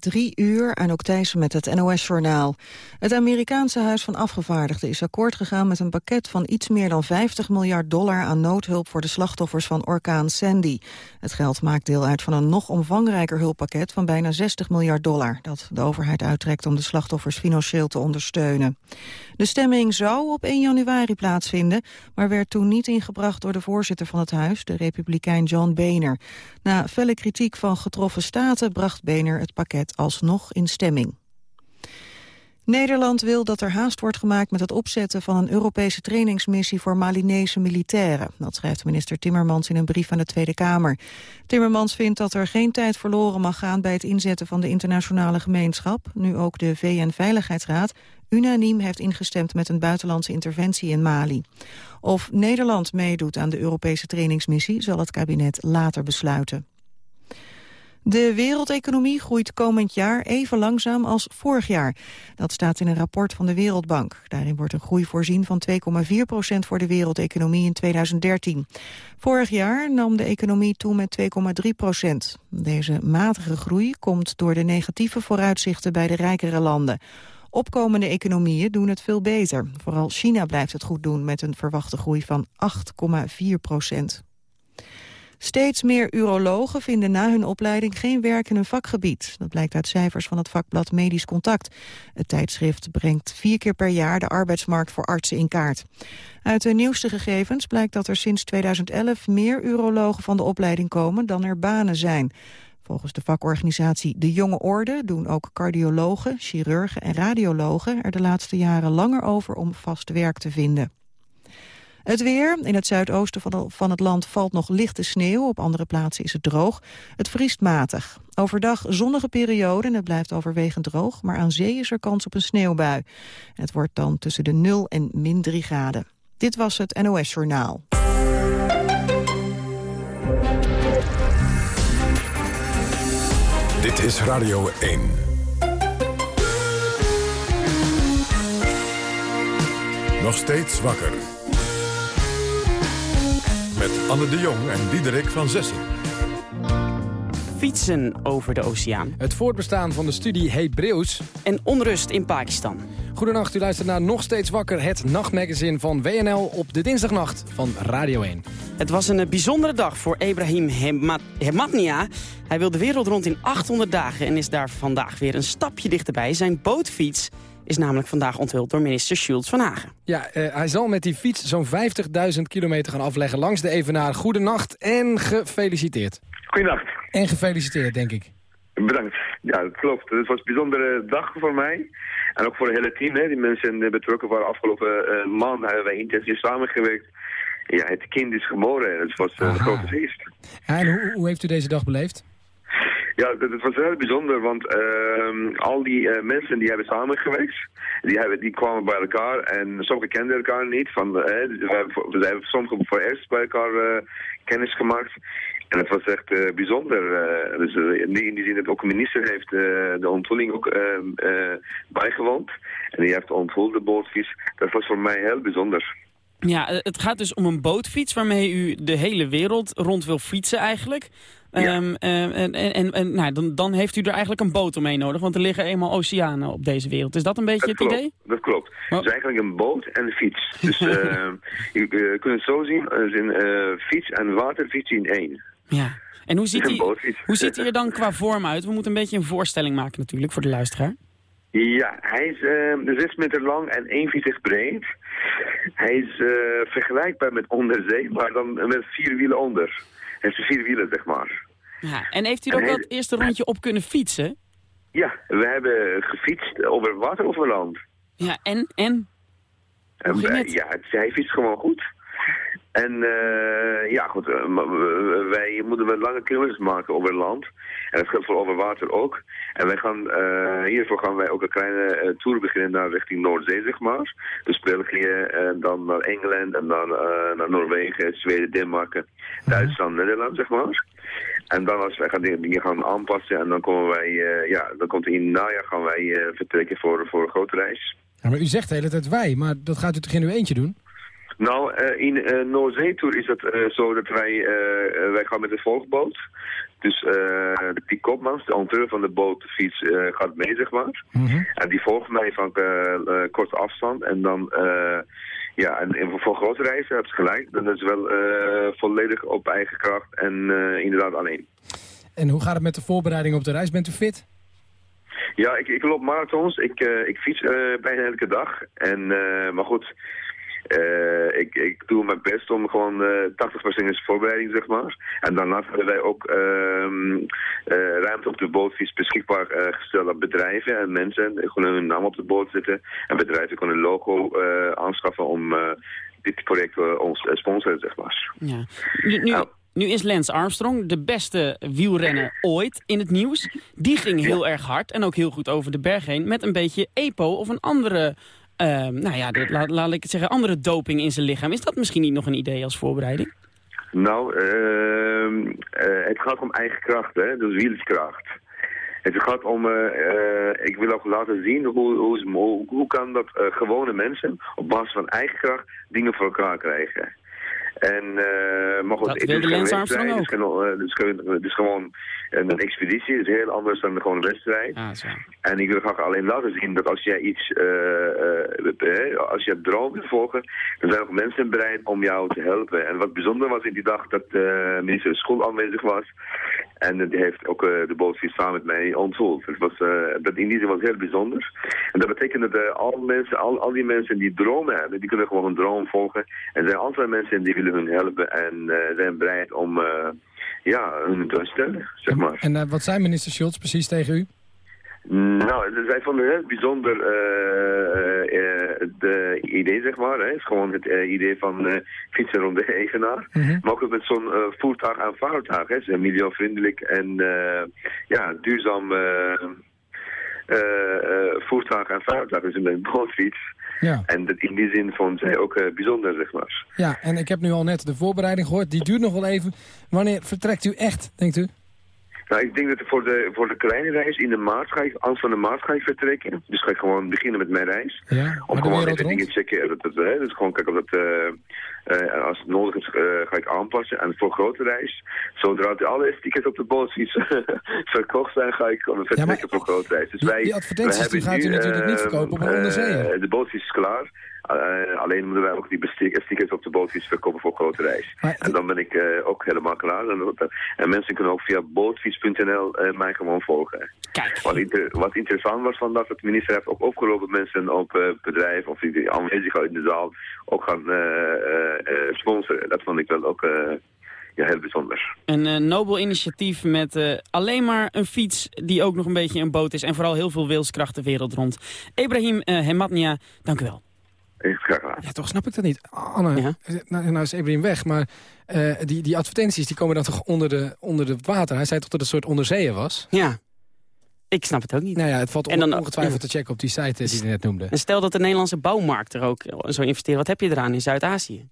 drie uur, ook Thijssen met het NOS-journaal. Het Amerikaanse Huis van Afgevaardigden is akkoord gegaan met een pakket van iets meer dan 50 miljard dollar aan noodhulp voor de slachtoffers van orkaan Sandy. Het geld maakt deel uit van een nog omvangrijker hulppakket van bijna 60 miljard dollar, dat de overheid uittrekt om de slachtoffers financieel te ondersteunen. De stemming zou op 1 januari plaatsvinden, maar werd toen niet ingebracht door de voorzitter van het huis, de republikein John Boehner. Na felle kritiek van getroffen staten bracht Boehner het pakket alsnog in stemming. Nederland wil dat er haast wordt gemaakt met het opzetten van een Europese trainingsmissie voor Malinese militairen. Dat schrijft minister Timmermans in een brief aan de Tweede Kamer. Timmermans vindt dat er geen tijd verloren mag gaan bij het inzetten van de internationale gemeenschap, nu ook de VN-veiligheidsraad unaniem heeft ingestemd met een buitenlandse interventie in Mali. Of Nederland meedoet aan de Europese trainingsmissie zal het kabinet later besluiten. De wereldeconomie groeit komend jaar even langzaam als vorig jaar. Dat staat in een rapport van de Wereldbank. Daarin wordt een groei voorzien van 2,4 procent voor de wereldeconomie in 2013. Vorig jaar nam de economie toe met 2,3 procent. Deze matige groei komt door de negatieve vooruitzichten bij de rijkere landen. Opkomende economieën doen het veel beter. Vooral China blijft het goed doen met een verwachte groei van 8,4 procent. Steeds meer urologen vinden na hun opleiding geen werk in hun vakgebied. Dat blijkt uit cijfers van het vakblad Medisch Contact. Het tijdschrift brengt vier keer per jaar de arbeidsmarkt voor artsen in kaart. Uit de nieuwste gegevens blijkt dat er sinds 2011 meer urologen van de opleiding komen dan er banen zijn. Volgens de vakorganisatie De Jonge Orde doen ook cardiologen, chirurgen en radiologen er de laatste jaren langer over om vast werk te vinden. Het weer. In het zuidoosten van het land valt nog lichte sneeuw. Op andere plaatsen is het droog. Het vriest matig. Overdag zonnige periode en het blijft overwegend droog. Maar aan zee is er kans op een sneeuwbui. Het wordt dan tussen de 0 en min 3 graden. Dit was het NOS Journaal. Dit is Radio 1. Nog steeds wakker. Met Anne de Jong en Diederik van Zessen. Fietsen over de oceaan. Het voortbestaan van de studie Hebreeuws. En onrust in Pakistan. Goedenacht, u luistert naar Nog Steeds Wakker, het nachtmagazine van WNL op de dinsdagnacht van Radio 1. Het was een bijzondere dag voor Ibrahim Hematnia. Hij wil de wereld rond in 800 dagen en is daar vandaag weer een stapje dichterbij. Zijn bootfiets is namelijk vandaag onthuld door minister Schultz van Hagen. Ja, uh, hij zal met die fiets zo'n 50.000 kilometer gaan afleggen langs de Evenaar. Goedenacht en gefeliciteerd. Goedenacht. En gefeliciteerd, denk ik. Bedankt. Ja, dat klopt. Het was een bijzondere dag voor mij. En ook voor het hele team. Hè. Die mensen betrokken waren afgelopen uh, maand hebben wij intensief samengewerkt. Ja, het kind is geboren. Het was uh, een grote feest. En hoe, hoe heeft u deze dag beleefd? Ja, het was heel bijzonder, want uh, al die uh, mensen die hebben samengewerkt, die, hebben, die kwamen bij elkaar en sommigen kenden elkaar niet. Van, we, hebben, sommigen voor eerst bij elkaar uh, kennis gemaakt. En het was echt bijzonder. dus in die zin dat ook een minister heeft de onthulling ook bijgewoond. En die heeft onthuld de bootfiets. Dat was voor mij heel bijzonder. Ja, het gaat dus om een bootfiets waarmee u de hele wereld rond wil fietsen eigenlijk. Ehm, ehm, en en, en nou, dan, dan heeft u er eigenlijk een boot omheen nodig, want er liggen eenmaal oceanen op deze wereld. Is dat een beetje het idee? Dat klopt. Oh. Het is eigenlijk een boot en een fiets. Dus je, kunt het zo zien, als een uh, fiets en waterfiets in één. Ja. En hoe ziet, hij, hoe ziet hij er dan qua vorm uit? We moeten een beetje een voorstelling maken natuurlijk voor de luisteraar. Ja, hij is uh, 6 meter lang en 1,40 breed. Hij is uh, vergelijkbaar met onderzee, maar dan met vier wielen onder heeft ze vier wielen, zeg maar. Ja, en heeft u ook dat eerste rondje op kunnen fietsen? Ja, we hebben gefietst over water over land. Ja, en? En? Het? Ja, hij fietst gewoon goed. En uh, ja, goed, uh, wij moeten wel lange kilometers maken over land. En dat geldt voor over water ook. En wij gaan, uh, hiervoor gaan wij ook een kleine tour beginnen naar richting Noordzee, zeg maar. Dus België, en dan naar Engeland, en dan naar Noorwegen, Zweden, Denemarken, mhm. Duitsland, Nederland, zeg maar. En dan als wij gaan dingen gaan aanpassen, en dan komen wij, ja, dan komt in het najaar gaan wij vertrekken voor, voor een grote reis. Ja, maar u zegt de hele tijd wij, maar dat gaat u toch in uw eentje doen? Nou, uh, in uh, Noordzee-tour is het uh, zo dat wij, wij gaan met een volgboot. Dus die kopmans, de auteur van de bootfiets, gaat mee, zeg maar. Mhm. En die volgt mij van korte afstand. En dan, ja, en, en voor grote reizen heb je gelijk. Dan is het wel volledig op eigen kracht en inderdaad alleen. En hoe gaat het met de voorbereiding op de reis? Bent u fit? Ja, ik, ik loop marathons. Ik, ik fiets bijna elke dag. En, maar goed, uh, ik, ik doe mijn best om gewoon uh, 80% is voorbereiding, zeg maar. En daarnaast hebben wij ook uh, ruimte op de bootfiets beschikbaar gesteld aan bedrijven en mensen. Gewoon hun naam op de boot zetten. En bedrijven kunnen een logo aanschaffen om dit project ons sponsoren, zeg maar. Ja. Nu, nu... Nu is Lance Armstrong de beste wielrenner ooit in het nieuws. Die ging heel erg hard en ook heel goed over de berg heen... met een beetje EPO of een andere uh, nou ja, laat, laat ik het zeggen, andere doping in zijn lichaam. Is dat misschien niet nog een idee als voorbereiding? Nou, uh, uh, het gaat om eigen kracht, hè? dus wielskracht. Het gaat om, uh, ik wil ook laten zien hoe, hoe, hoe kan dat gewone mensen op basis van eigen kracht dingen voor elkaar krijgen. En, uh, maar goed, dat wilde Lance Armstrong ook. Het is, het is gewoon een, expeditie, het is heel anders dan gewoon een wedstrijd. Ah. En ik wil graag alleen laten zien dat als jij iets, uh, uh, als je droom wil volgen, dan zijn ook mensen bereid om jou te helpen. En wat bijzonder was in die dag dat minister de school aanwezig was. En die heeft ook de bootfiets samen met mij onthuld. Het was, dat in die zin was heel bijzonder. En dat betekent dat al, mensen, al, al die mensen die dromen hebben, die kunnen gewoon een droom volgen. En er zijn andere mensen die willen hun helpen en zijn bereid om ja, hun te stellen, zeg maar. En wat zei minister Schultz precies tegen u? Nou, zij vonden het heel bijzonder uh, uh, het idee, zeg maar. Het is gewoon het idee van fietsen rond de Evenaar. Mm -hmm. Maar ook met zo'n voertuig aan vaartuig. Hè. Ze zijn milieuvriendelijk en ja, duurzaam voertuig aan vaartuig. Dus een bootfiets. Ja. En dat in die zin vond zij ook uh, bijzonder, zeg maar. Ja, en ik heb nu al net de voorbereiding gehoord. Die duurt nog wel even. Wanneer vertrekt u echt, denkt u? Nou, ik denk dat voor de, voor de kleine reis in de maart ga ik, als van de maart ga ik vertrekken. Dus ga ik gewoon beginnen met mijn reis. Ja, Om gewoon even dingen te checken. Dat, dat, hè, dus gewoon kijken of dat, uh, uh, als het nodig is, uh, ga ik aanpassen. En voor grote reis, zodra alle tickets op de bootfiets verkocht zijn, ga ik vertrekken ja, maar, voor grote reis. Dus die, wij, die advertenties die gaat u natuurlijk niet verkopen op een onderzee. de bootfiets is klaar. Uh, alleen moeten wij ook die stickers op de bootfiets verkopen voor grote reis. Maar, en dan ben ik uh, ook helemaal klaar. En, en, mensen kunnen ook via bootfiets.nl uh, mij gewoon volgen. Kijk. Wat, inter wat, interessant was vandaag, dat de minister heeft ook opgeroepen mensen op bedrijven of die aanwezig in de zaal ook gaan sponsoren. Dat vond ik wel ook ja, heel bijzonder. Een uh, nobel initiatief met uh, alleen maar een fiets die ook nog een beetje een boot is. En vooral heel veel wilskracht de wereld rond. Ibrahim uh, Hematnia, dank u wel. Ja, toch snap ik dat niet. Anne, ja? nou, nou is Ibrahim weg, maar uh, die, die advertenties die komen dan toch onder de, onder de water? Hij zei toch dat het een soort onderzeeën was? Ja. Ik snap het ook niet. Nou ja, het valt on dan, ongetwijfeld ja. te checken op die site die je net noemde. En stel dat de Nederlandse bouwmarkt er ook zo investeert. Wat heb je eraan in Zuid-Azië?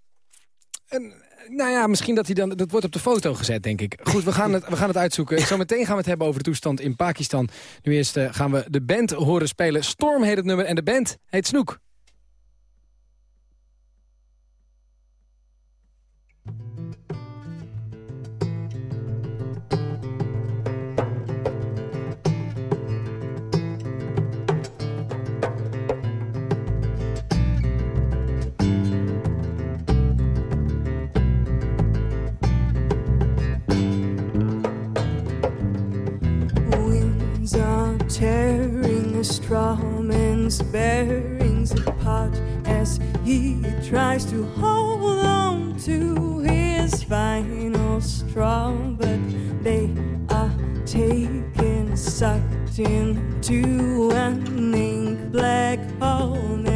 Nou ja, misschien dat hij dan... Dat wordt op de foto gezet, denk ik. Goed, we gaan het, we gaan het uitzoeken. Zometeen gaan we het hebben over de toestand in Pakistan. Nu eerst uh, gaan we de band horen spelen. Storm heet het nummer en de band heet Snoek. Bearings apart as he tries to hold on to his final straw, but they are taken, sucked into an ink black hole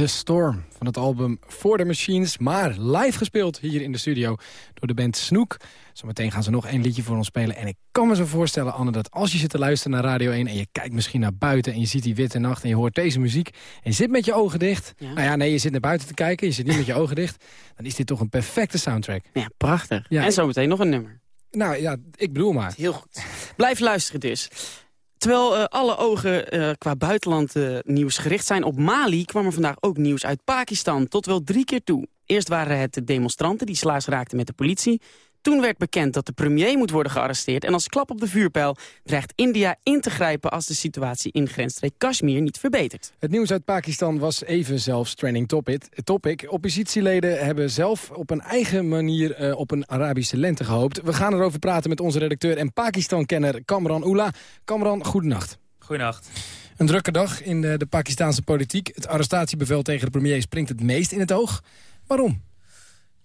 The Storm van het album For the Machines. Maar live gespeeld hier in de studio door de band Snoek. Zometeen gaan ze nog één liedje voor ons spelen. En ik kan me zo voorstellen, Anne, dat als je zit te luisteren naar Radio 1... en je kijkt misschien naar buiten en je ziet die witte nacht... en je hoort deze muziek en je zit met je ogen dicht... Ja. nou ja, nee, je zit naar buiten te kijken, je zit niet met je ogen dicht... dan is dit toch een perfecte soundtrack. Ja, prachtig. Ja. En zometeen nog een nummer. Nou ja, ik bedoel maar. Heel goed. Blijf luisteren dus. Terwijl eh, alle ogen eh, qua buitenland eh, nieuws gericht zijn op Mali... kwam er vandaag ook nieuws uit Pakistan, tot wel drie keer toe. Eerst waren het de demonstranten die slaars raakten met de politie. Toen werd bekend dat de premier moet worden gearresteerd... en als klap op de vuurpijl dreigt India in te grijpen... als de situatie in grensstreek Kashmir niet verbetert. Het nieuws uit Pakistan was even zelfs trending topic. topic. Oppositieleden hebben zelf op een eigen manier eh, op een Arabische lente gehoopt. We gaan erover praten met onze redacteur en Pakistan-kenner Kamran Oela. Kamran, goedenacht. Goedenacht. Een drukke dag in de, de Pakistanse politiek. Het arrestatiebevel tegen de premier springt het meest in het oog. Waarom?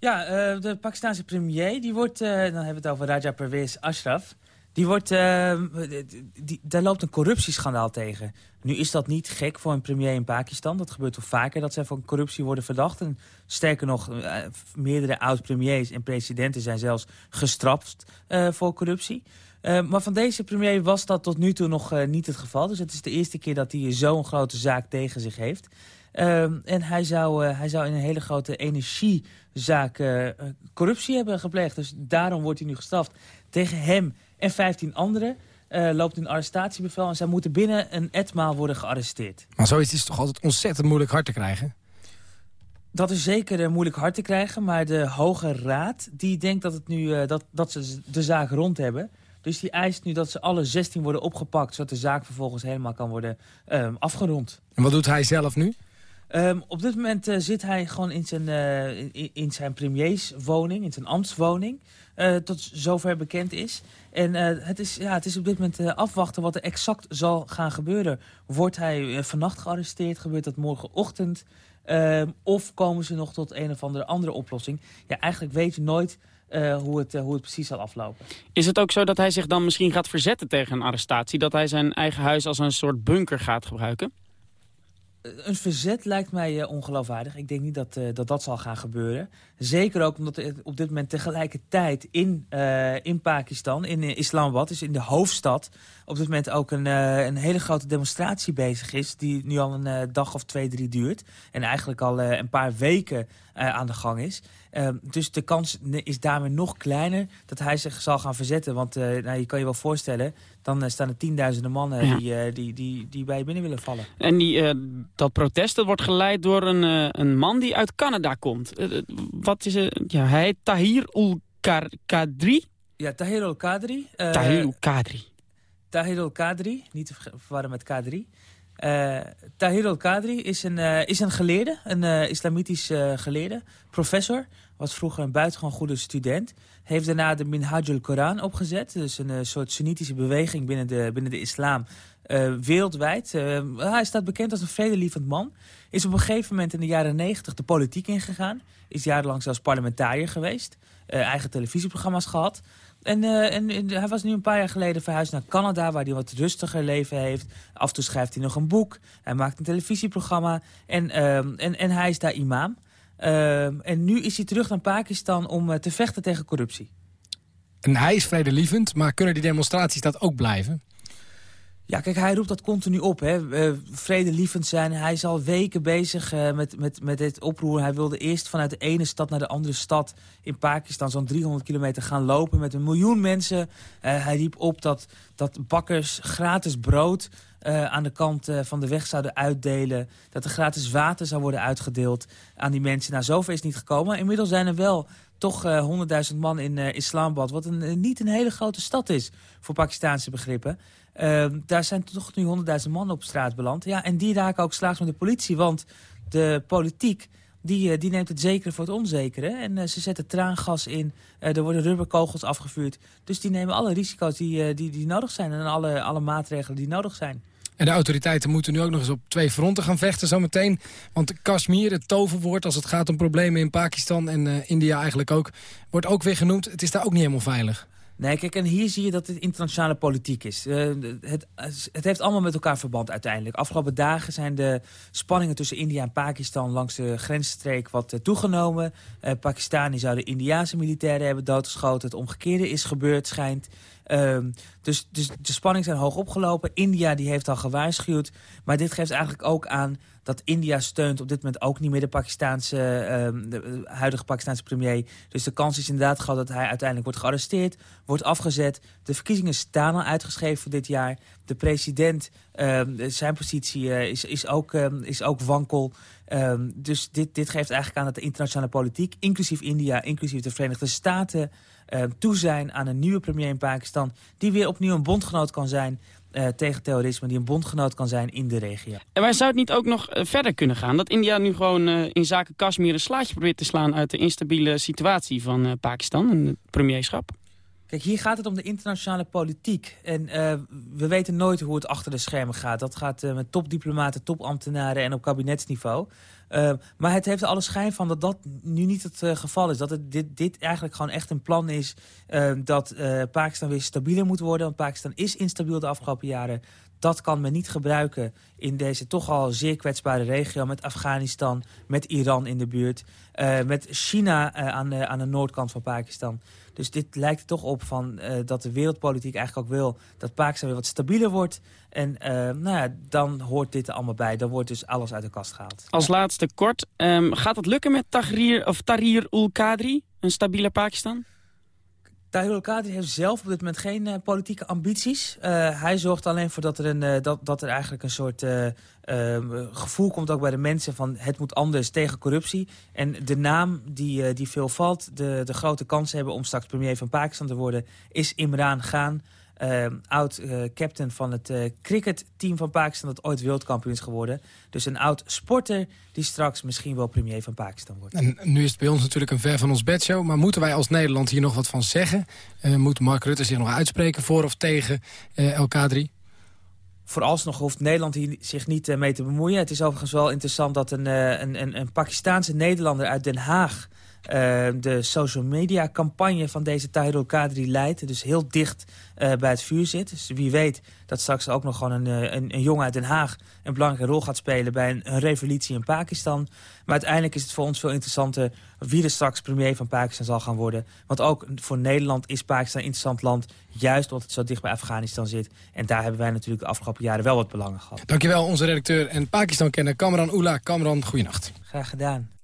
Ja, eh, de Pakistanse premier, die wordt, eh, dan hebben we het over Raja Pervez Ashraf. Die wordt, eh, die, daar loopt een corruptieschandaal tegen. Nu is dat niet gek voor een premier in Pakistan. Dat gebeurt toch vaker dat zij van corruptie worden verdacht. En sterker nog, meerdere oud-premiers en presidenten zijn zelfs gestraft voor corruptie. Maar van deze premier was dat tot nu toe nog niet het geval. Dus het is de eerste keer dat hij zo'n grote zaak tegen zich heeft. Ehm, en hij zou, hij zou in een hele grote energiezaak eh, eh, corruptie hebben gepleegd. Dus daarom wordt hij nu gestraft. Tegen hem en 15 anderen eh, loopt een arrestatiebevel. En zij moeten binnen een etmaal worden gearresteerd. Maar zoiets is toch altijd ontzettend moeilijk hard te krijgen? Dat is zeker eh, moeilijk hard te krijgen. Maar de Hoge Raad die denkt dat, het nu, dat, dat ze de zaak rond hebben. Dus die eist nu dat ze alle 16 worden opgepakt... zodat de zaak vervolgens helemaal kan worden ehm, afgerond. En wat doet hij zelf nu? Ehm, op dit moment eh, zit hij gewoon in zijn, eh, in, in zijn premierswoning, in zijn ambtswoning. eh, tot zover bekend is. En het, is, ja, het is op dit moment afwachten wat er exact zal gaan gebeuren. Wordt hij vannacht gearresteerd? Gebeurt dat morgenochtend? Ehm, of komen ze nog tot een of andere andere oplossing? Ja, eigenlijk weet je nooit uh, hoe, het, uh, hoe het precies zal aflopen. Is het ook zo dat hij zich dan misschien gaat verzetten tegen een arrestatie? Dat hij zijn eigen huis als een soort bunker gaat gebruiken? Een verzet lijkt mij uh, ongeloofwaardig. Ik denk niet dat, uh, dat dat zal gaan gebeuren. Zeker ook omdat er op dit moment tegelijkertijd in, uh, in Pakistan, in Islamabad, dus in de hoofdstad, op dit moment ook een, een hele grote demonstratie bezig is. Die nu al een dag of twee, drie duurt. En eigenlijk al een paar weken aan de gang is. Ehm, dus de kans is daarmee nog kleiner dat hij zich zal gaan verzetten. Want nou, je kan je wel voorstellen, dan staan er tienduizenden mannen ja. die, die, die, die bij je binnen willen vallen. En die, dat protest dat wordt geleid door een, een man die uit Canada komt. Wat is? Ja, hij heet Tahir ul-Kadri. Ja, Tahir ul-Kadri. Uh, Tahir ul-Kadri. Tahir ul-Kadri, niet te verwarren met Kadri. Tahir ul-Kadri is, een is een geleerde, een islamitisch geleerde, professor. Was vroeger een buitengewoon goede student. Heeft daarna de Minhajul Koran opgezet. Dus een soort sunnitische beweging binnen de, binnen de islam uh, wereldwijd. Uh, hij staat bekend als een vredelievend man. Is op een gegeven moment in de jaren negentig de politiek ingegaan. Is jarenlang zelfs parlementariër geweest. Uh, eigen televisieprogramma's gehad. En, en, en, hij was nu een paar jaar geleden verhuisd naar Canada... waar hij wat rustiger leven heeft. Af en toe schrijft hij nog een boek. Hij maakt een televisieprogramma. En, en, en hij is daar imam. en nu is hij terug naar Pakistan om te vechten tegen corruptie. En hij is vredelievend, maar kunnen die demonstraties dat ook blijven? Ja, kijk, hij roept dat continu op. Hè. Uh, vredelievend zijn. Hij is al weken bezig uh, met, met, met dit oproer. Hij wilde eerst vanuit de ene stad naar de andere stad in Pakistan... zo'n 300 kilometer gaan lopen met een miljoen mensen. Uh, hij riep op dat, dat bakkers gratis brood aan de kant van de weg zouden uitdelen. Dat er gratis water zou worden uitgedeeld aan die mensen. Nou, zover is niet gekomen. Inmiddels zijn er wel toch 100.000 man in Islamabad... wat een, niet een hele grote stad is voor Pakistaanse begrippen... Uh, daar zijn toch nu honderdduizend mannen op straat beland. Ja, en die raken ook slaags met de politie. Want de politiek die, uh, die neemt het zekere voor het onzekere. En uh, ze zetten traangas in. Uh, er worden rubberkogels afgevuurd. Dus die nemen alle risico's die, die, die nodig zijn. En alle, alle maatregelen die nodig zijn. En de autoriteiten moeten nu ook nog eens op twee fronten gaan vechten zometeen. Want Kashmir, het toverwoord als het gaat om problemen in Pakistan en India eigenlijk ook... wordt ook weer genoemd. Het is daar ook niet helemaal veilig. Nee, kijk, en hier zie je dat het internationale politiek is. Uh, het, het heeft allemaal met elkaar verband uiteindelijk. Afgelopen dagen zijn de spanningen tussen India en Pakistan... langs de grensstreek wat uh, toegenomen. Uh, Pakistani zouden Indiaanse militairen hebben doodgeschoten. Het omgekeerde is gebeurd, schijnt. Ehm, dus, dus de spanningen zijn hoog opgelopen. India die heeft al gewaarschuwd. Maar dit geeft eigenlijk ook aan dat India steunt op dit moment ook niet meer de, Pakistaanse, uh, de huidige Pakistaanse premier. Dus de kans is inderdaad groot dat hij uiteindelijk wordt gearresteerd, wordt afgezet. De verkiezingen staan al uitgeschreven voor dit jaar. De president, uh, zijn positie uh, is, is, ook, is ook wankel. dus dit, dit geeft eigenlijk aan dat de internationale politiek, inclusief India, inclusief de Verenigde Staten... toe zijn aan een nieuwe premier in Pakistan... die weer opnieuw een bondgenoot kan zijn uh, tegen terrorisme... die een bondgenoot kan zijn in de regio. En waar zou het niet ook nog uh, verder kunnen gaan? Dat India nu gewoon uh, in zaken Kashmir een slaatje probeert te slaan... uit de instabiele situatie van Pakistan en het premierschap? Hier gaat het om de internationale politiek. En we weten nooit hoe het achter de schermen gaat. Dat gaat met topdiplomaten, topambtenaren en op kabinetsniveau. Uh, maar het heeft alle schijn van dat dat nu niet het geval is. Dat dit, dit eigenlijk gewoon echt een plan is dat Pakistan weer stabieler moet worden. Want Pakistan is instabiel de afgelopen jaren. Dat kan men niet gebruiken in deze toch al zeer kwetsbare regio... met Afghanistan, met Iran in de buurt... met China aan, de, aan de noordkant van Pakistan. Dus dit lijkt er toch op van, uh, dat de wereldpolitiek eigenlijk ook wil... dat Pakistan weer wat stabieler wordt. En uh, nou ja, dan hoort dit er allemaal bij. Dan wordt dus alles uit de kast gehaald. Als laatste kort, um, gaat het lukken met Tahrir, of Tahrir ul-Qadri, een stabiele Pakistan? Tahir heeft zelf op dit moment geen uh, politieke ambities. Uh, hij zorgt alleen voor dat er, een, uh, dat, dat er eigenlijk een soort gevoel komt ook bij de mensen van het moet anders tegen corruptie. En de naam die, die veel valt, de, de grote kans hebben om straks premier van Pakistan te worden, is Imran Khan. Uh, oud-captain uh, van het uh, cricketteam van Pakistan... dat ooit wereldkampioen is geworden. Dus een oud-sporter die straks misschien wel premier van Pakistan wordt. En nu is het bij ons natuurlijk een ver van ons bedshow... maar moeten wij als Nederland hier nog wat van zeggen? moet Mark Rutte zich nog uitspreken voor of tegen LK3? vooralsnog hoeft Nederland hier zich niet eh, mee te bemoeien. Het is overigens wel interessant dat een, eh, een, een, een Pakistaanse Nederlander uit Den Haag... eh, de social media campagne van deze Tahir Kadri leidt. Dus heel dicht eh, bij het vuur zit. Dus wie weet dat straks ook nog gewoon een, eh, een, een jongen uit Den Haag... een belangrijke rol gaat spelen bij een, een revolutie in Pakistan. Maar uiteindelijk is het voor ons veel interessanter... wie er straks premier van Pakistan zal gaan worden. Want ook voor Nederland is Pakistan een interessant land... juist omdat het zo dicht bij Afghanistan zit. En daar hebben wij natuurlijk de afgelopen jaren wel wat belangen gehad. Dankjewel, onze redacteur en Pakistan-kenner Kamran Oela. Kamran, goeienacht. Graag gedaan.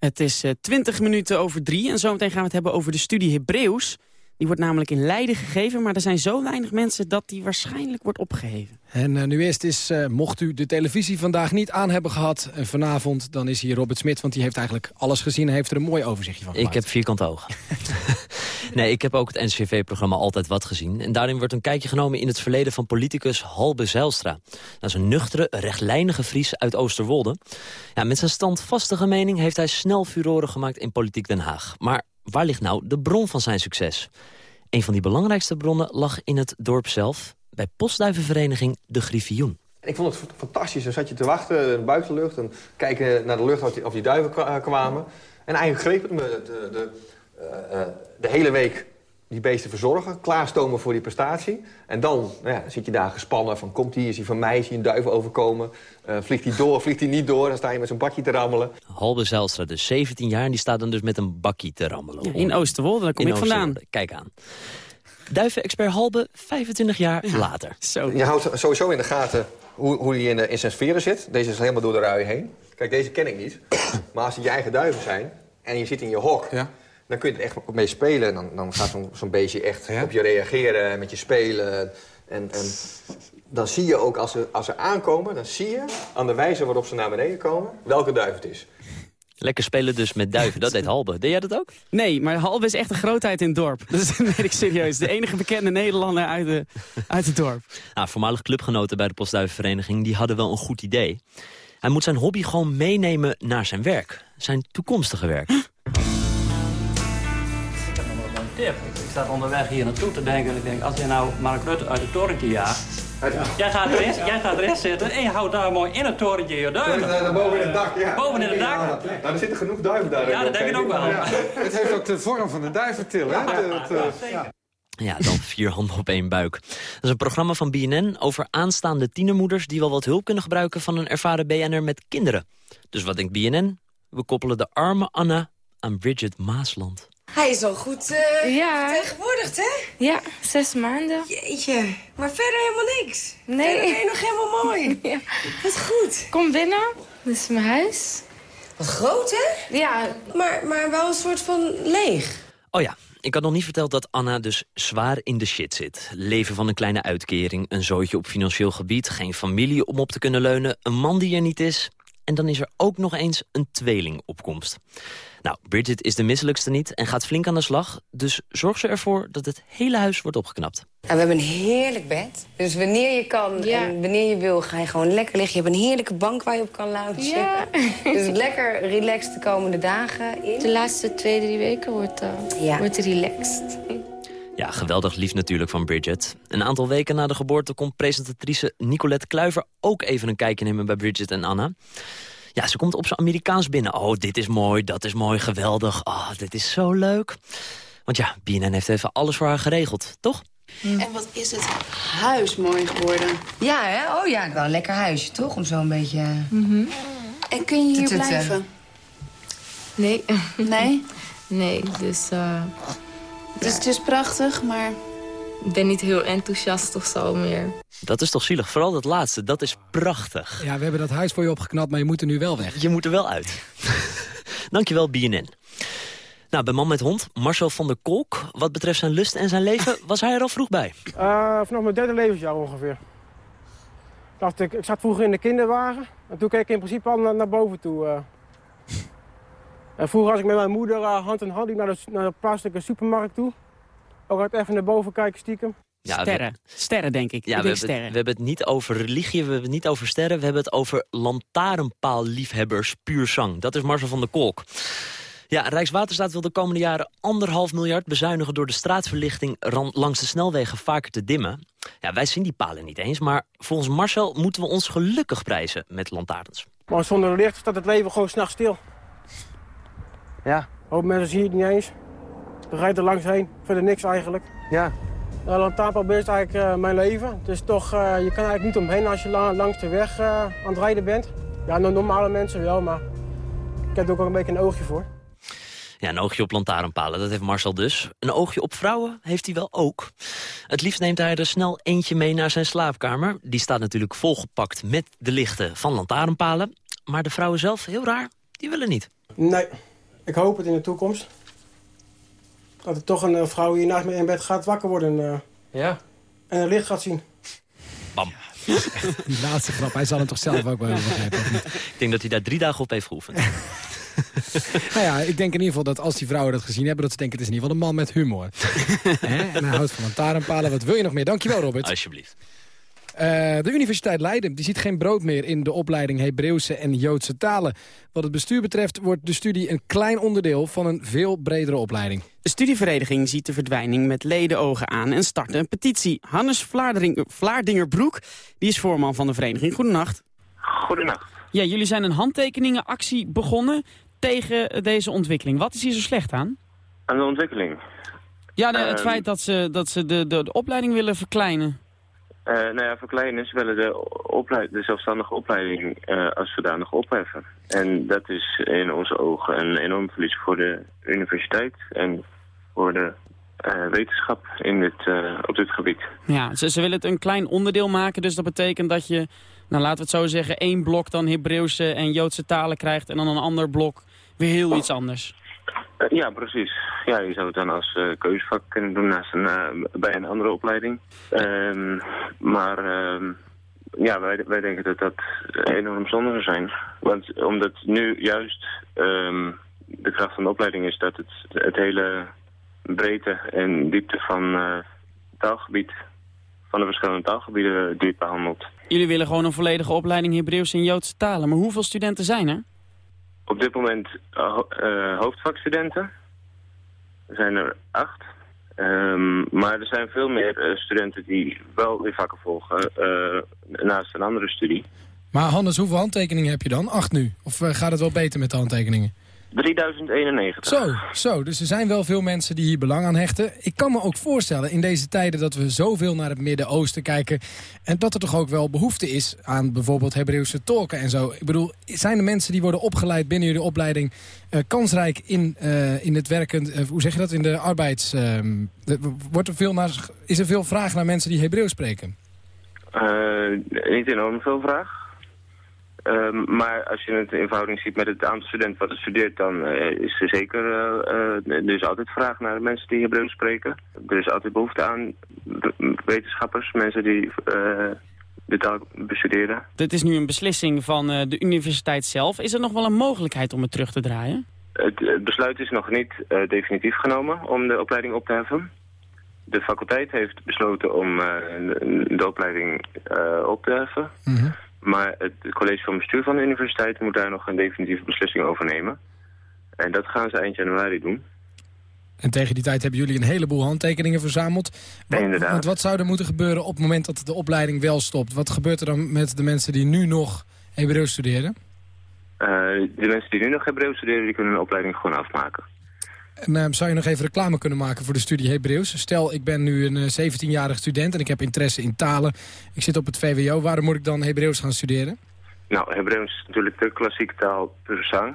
Het is eh, 20 minuten over drie en zometeen gaan we het hebben over de studie Hebreeuws. Die wordt namelijk in Leiden gegeven, maar er zijn zo weinig mensen dat die waarschijnlijk wordt opgeheven. En eh, nu eerst is, eh, mocht u de televisie vandaag niet aan hebben gehad... en vanavond, dan is hier Robert Smit, want die heeft eigenlijk alles gezien... en heeft er een mooi overzichtje van Ik gemaakt. heb vierkante ogen. nee, ik heb ook het NCV-programma Altijd Wat gezien. En daarin wordt een kijkje genomen in het verleden van politicus Halbe Zijlstra. Dat is een nuchtere, rechtlijnige Fries uit Oosterwolde. Ja, met zijn standvastige mening heeft hij snel furoren gemaakt in politiek Den Haag. Maar waar ligt nou de bron van zijn succes? Een van die belangrijkste bronnen lag in het dorp zelf... bij postduivenvereniging De Griffioen. Ik vond het fantastisch. Dan zat je te wachten in de buitenlucht en kijken naar de lucht of die, die duiven eh, kwamen. En eigenlijk greep het me de, de, eh, eh, de hele week die beesten verzorgen, klaarstomen voor die prestatie. En dan nou ja, zit je daar gespannen van komt die, is die van mij, is die een duif overkomen? Eh, vliegt die door, vliegt die niet door? Dan sta je met zo'n bakje te rammelen. Halbe Zijlstra, dus 17 jaar, en die staat dan dus met een bakkie te rammelen. Ja, in Oosterwolde, daar kom In ik vandaan. Kijk aan. Duiven-expert Halbe, 25 jaar later. Zo. Je houdt sowieso in de gaten hoe, hoe die in, de, in zijn sferen zit. Deze is helemaal door de rui heen. Kijk, deze ken ik niet. Maar als het je eigen duiven zijn en je zit in je hok... dan kun je er echt mee spelen. Dan, dan gaat zo'n zo'n beestje echt op je reageren, met je spelen. En, en dan zie je ook, als ze, als ze aankomen... dan zie je aan de wijze waarop ze naar beneden komen... welke duif het is. Lekker spelen dus met duiven, dat deed Halbe. Deed jij dat ook? Nee, maar Halbe is echt een grootheid in het dorp. Dat weet ik serieus. De enige bekende Nederlander uit, de, uit het dorp. Nou, voormalig clubgenoten bij de Postduivenvereniging die hadden wel een goed idee. Hij moet zijn hobby gewoon meenemen naar zijn werk. Zijn toekomstige werk. Tip. Ik sta onderweg hier naartoe te denken. En ik denk, als je nou Mark Rutte uit het torentje jaagt... Jij gaat, er eerst, jij gaat er eerst zitten en je houdt daar mooi in het torentje je duiven. boven in het dak, ja. Boven in het dak. Nou, er zitten genoeg duiven daar. Ja, dat denk ik ook wel. Het heeft ook de vorm van een duiventil, hè? Het, het, eh, Ja, dan vier handen op één buik. Dat is een programma van BNN over aanstaande tienermoeders... die wel wat hulp kunnen gebruiken van een ervaren BN'er met kinderen. Dus wat denkt BNN? We koppelen de arme Anna aan Bridget Maasland. Hij is al goed eh vertegenwoordigd, hè? Ja, zes maanden. Jeetje, maar verder helemaal niks. Nee. Verder ben je nog helemaal mooi. Ja. Wat goed. Kom binnen. Dit is mijn huis. Wat groot, hè? Ja. Maar, maar wel een soort van leeg. Oh ja, ik had nog niet verteld dat Anna dus zwaar in de shit zit. Leven van een kleine uitkering, een zootje op financieel gebied... geen familie om op te kunnen leunen, een man die er niet is... en dan is er ook nog eens een tweelingopkomst. Nou, Bridget is de misselijkste niet en gaat flink aan de slag... dus zorg ze ervoor dat het hele huis wordt opgeknapt. Nou, we hebben een heerlijk bed. Dus wanneer je kan Ja. en wanneer je wil, ga je gewoon lekker liggen. Je hebt een heerlijke bank waar je op kan loungen. Ja. Dus lekker relaxed de komende dagen in. De laatste twee, drie weken wordt, uh, Ja. wordt relaxed. Ja, geweldig lief natuurlijk van Bridget. Een aantal weken na de geboorte komt presentatrice Nicolette Kluiver... ook even een kijkje nemen bij Bridget en Anna. Ja, ze komt op zijn Amerikaans binnen. Oh, dit is mooi, dat is mooi, geweldig. Oh, dit is zo leuk. Want ja, BNN heeft even alles voor haar geregeld, toch? En wat is het huis mooi geworden. Ja, hè? Oh ja, wel een lekker huisje, toch? Om zo een beetje... En kun je hier blijven? Nee. Nee? Nee, dus uh, Dus het is prachtig, maar ik ben niet heel enthousiast of zo meer. Dat is toch zielig? Vooral dat laatste, dat is prachtig. Ja, we hebben dat huis voor je opgeknapt, maar je moet er nu wel weg. Je moet er wel uit. Dankjewel, BNN. Nou, bij Man met Hond, Marcel van der Kolk. Wat betreft zijn lust en zijn leven, was hij er al vroeg bij. Uh, vanaf mijn derde levensjaar ongeveer. Ik, dacht, ik, ik zat vroeger in de kinderwagen. En toen keek ik in principe al naar, naar boven toe. Uh. En vroeger was ik met mijn moeder uh, hand in hand liep naar de, naar de plaatselijke supermarkt toe. Ook altijd even naar boven kijken stiekem. Ja, sterren. we- sterren, denk ik. Ja, ik we denk hebben, sterren. we hebben het niet over religie, we hebben het niet over sterren... we hebben het over lantaarnpaalliefhebbers puur zang. Dat is Marcel van der Kolk. Ja, Rijkswaterstaat wil de komende jaren anderhalf miljard bezuinigen... door de straatverlichting langs de snelwegen vaker te dimmen. Ja, wij zien die palen niet eens, maar volgens Marcel moeten we ons gelukkig prijzen met lantaarns. Maar zonder licht staat het leven gewoon s'nachts stil. Ja. Hoop mensen zien het niet eens. Dan rijdt er langs heen, verder niks eigenlijk. Ja. Uh, lantaarnpaal is eigenlijk eh, mijn leven. Het is toch, eh, je kan eigenlijk niet omheen als je la- langs de weg eh, aan het rijden bent. Ja, no- normale mensen wel, maar ik heb er ook wel een beetje een oogje voor. Ja, een oogje op lantaarnpalen, dat heeft Marcel dus. Een oogje op vrouwen heeft hij wel ook. Het liefst neemt hij er snel eentje mee naar zijn slaapkamer. Die staat natuurlijk volgepakt met de lichten van lantaarnpalen. Maar de vrouwen zelf, heel raar, die willen niet. Nee, ik hoop het in de toekomst. Dat er toch een eh, vrouw hier naast me in bed gaat wakker worden. eh, Ja. En een licht gaat zien. Bam. Die laatste grap, hij zal hem toch zelf ook wel hebben begrijpen, of niet? Ik denk dat hij daar drie dagen op heeft geoefend. Nou ja, ik denk in ieder geval dat als die vrouwen dat gezien hebben... dat ze denken, het is in ieder geval een man met humor. Hè? En hij houdt van lantaarnpalen. Wat wil je nog meer? Dankjewel, Robert. Alsjeblieft. Eh, de Universiteit Leiden die ziet geen brood meer in de opleiding Hebreeuwse en Joodse talen. Wat het bestuur betreft wordt de studie een klein onderdeel van een veel bredere opleiding. De studievereniging ziet de verdwijning met ledenogen aan en start een petitie. Hannes Vlaarding, Vlaardingerbroek, die is voorman van de vereniging. Goedenacht. Goedenacht. Ja, jullie zijn een handtekeningenactie begonnen tegen deze ontwikkeling. Wat is hier zo slecht aan? Aan de ontwikkeling. Ja, de- het Ehm. feit dat ze, dat ze de, de, de opleiding willen verkleinen. Eh nou ja, ze willen de, de zelfstandige opleiding eh, als zodanig opheffen. En dat is in onze ogen een enorm verlies voor de universiteit en voor de eh, wetenschap in dit, op dit gebied. Ja, ze, ze willen het een klein onderdeel maken, dus dat betekent dat je, nou laten we het zo zeggen, één blok dan Hebreeuwse en Joodse talen krijgt en dan een ander blok weer heel iets anders. Eh, ja, precies. Ja, je zou het dan als keuzevak kunnen doen naast een, eh, bij een andere opleiding. Ehm, maar ehm, ja, wij, wij denken dat dat enorm zonde zou zijn. Want omdat nu juist ehm, de kracht van de opleiding is dat het, het hele breedte en diepte van eh, taalgebied, van de verschillende taalgebieden diep behandelt. Jullie willen gewoon een volledige opleiding Hebreeuwse en Joodse talen. Maar hoeveel studenten zijn er? Op dit moment eh, eh, hoofdvakstudenten. Er zijn er acht. Ehm, maar er zijn veel meer eh, studenten die wel die vakken volgen naast een andere studie. Maar Hannes, hoeveel handtekeningen heb je dan? Acht nu? Of gaat het wel beter met de handtekeningen? 3091. Zo, zo, dus er zijn wel veel mensen die hier belang aan hechten. Ik kan me ook voorstellen in deze tijden dat we zoveel naar het Midden-Oosten kijken... en dat er toch ook wel behoefte is aan bijvoorbeeld Hebreeuwse tolken en zo. Ik bedoel, zijn de mensen die worden opgeleid binnen jullie opleiding... eh, kansrijk in, eh, in het werken, eh, hoe zeg je dat, in de arbeids... ehm, wordt er veel naar, is er veel vraag naar mensen die Hebreeuws spreken? Niet enorm veel vraag. Ehm, maar als je het in verhouding ziet met het aantal studenten wat er studeert, dan eh, is er zeker, eh, eh, er is altijd vraag naar mensen die Hebreeuws spreken. Er is altijd behoefte aan wetenschappers, mensen die eh, de taal bestuderen. Dit is nu een beslissing van eh, de universiteit zelf. Is er nog wel een mogelijkheid om het terug te draaien? Het, het besluit is nog niet eh, definitief genomen om de opleiding op te heffen. De faculteit heeft besloten om eh, de, de opleiding eh, op te heffen. Maar het, college van bestuur van de universiteit moet daar nog een definitieve beslissing over nemen. En dat gaan ze eind januari doen. En tegen die tijd hebben jullie een heleboel handtekeningen verzameld. Wat, Inderdaad. Want wat zou er moeten gebeuren op het moment dat de opleiding wel stopt? Wat gebeurt er dan met de mensen die nu nog Hebreeuws studeren? Eh, de mensen die nu nog Hebreeuws studeren, die kunnen hun opleiding gewoon afmaken. En eh, zou je nog even reclame kunnen maken voor de studie Hebreeuws? Stel, ik ben nu een eh, 17-jarig student en ik heb interesse in talen. Ik zit op het VWO. Waarom moet ik dan Hebreeuws gaan studeren? Nou, Hebreeuws is natuurlijk de klassieke taal pur sang.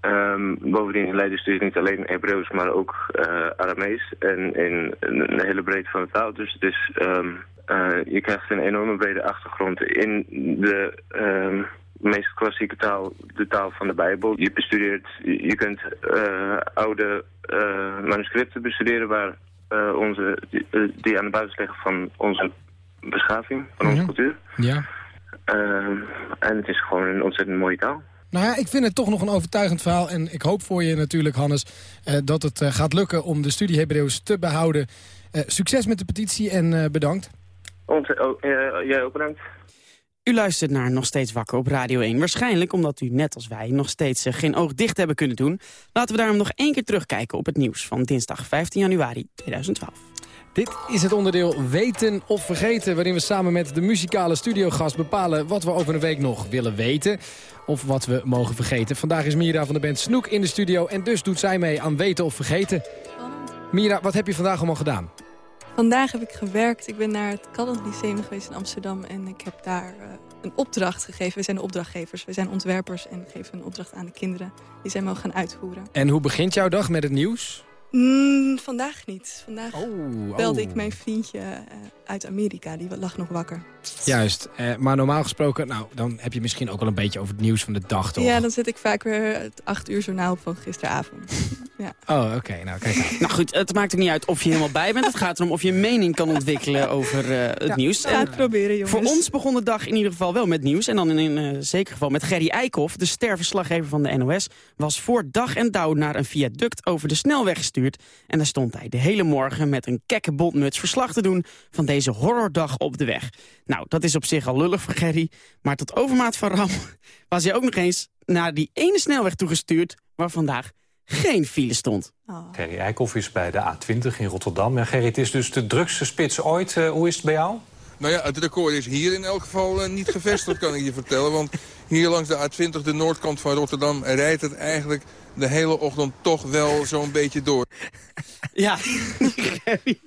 Ehm, bovendien Leiden studeert niet alleen Hebreeuws, maar ook eh Aramees. En in een hele breedte van de taal. Dus ehm, eh, je krijgt een enorme brede achtergrond in de ehm, meest klassieke taal, de taal van de Bijbel. Je bestudeert, je kunt eh, oude eh, manuscripten bestuderen waar eh, onze, die, die aan de basis liggen van onze beschaving, van onze Mhm. cultuur. Ja. En het is gewoon een ontzettend mooie taal. Nou ja, ik vind het toch nog een overtuigend verhaal. En ik hoop voor je natuurlijk, Hannes, dat het gaat lukken om de studie Hebreeuws te behouden. Eh, succes met de petitie en bedankt. Ont oh, jij ook bedankt. U luistert naar Nog Steeds Wakker op Radio 1. Waarschijnlijk omdat u net als wij nog steeds eh, geen oog dicht hebben kunnen doen. Laten we daarom nog één keer terugkijken op het nieuws van dinsdag 15 januari 2012. Dit is het onderdeel Weten of Vergeten... waarin we samen met de muzikale studiogast bepalen... wat we over een week nog willen weten of wat we mogen vergeten. Vandaag is Mira van de band Snoek in de studio... en dus doet zij mee aan Weten of Vergeten. Mira, wat heb je vandaag allemaal gedaan? Vandaag heb ik gewerkt. Ik ben naar het Calland Lyceum geweest in Amsterdam... en ik heb daar eh, een opdracht gegeven. We zijn de opdrachtgevers. We zijn ontwerpers en geven een opdracht aan de kinderen... die zij mogen gaan uitvoeren. En hoe begint jouw dag met het nieuws? Mm, vandaag niet. Vandaag oh. belde ik mijn vriendje eh, uit Amerika. Die lag nog wakker. Juist, eh, maar normaal gesproken, nou, dan heb je misschien ook wel een beetje over het nieuws van de dag, toch? Ja, dan zet ik vaak weer het acht uur journaal van gisteravond. ja. Oh, oké. Nou, kijk. Nou goed, het maakt er niet uit of je helemaal bij bent. Het gaat erom of je een mening kan ontwikkelen over uh, het ja, nieuws. Het proberen, jongens. Voor ons begon de dag in ieder geval wel met nieuws. En dan in een uh, zeker geval met Gerry Eikhoff, de sterverslaggever van de NOS... was voor dag en dauw naar een viaduct over de snelweg gestuurd. En daar stond hij de hele morgen met een kekke botmuts verslag te doen... van deze horrordag op de weg. Nou, dat is op zich al lullig voor Gerry. Maar tot overmaat van ram was hij ook nog eens naar die ene snelweg toegestuurd... waar vandaag geen file stond. Oh. Gerry Eikhoff is bij de A20 in Rotterdam. En Gerry, het is dus de drukste spits ooit. Uh, hoe is het bij jou? Nou ja, het record is hier in elk geval uh, niet gevestigd, kan ik je vertellen. Want hier langs de A20, de noordkant van Rotterdam... rijdt het eigenlijk de hele ochtend toch wel zo'n beetje door. Ja, Gerry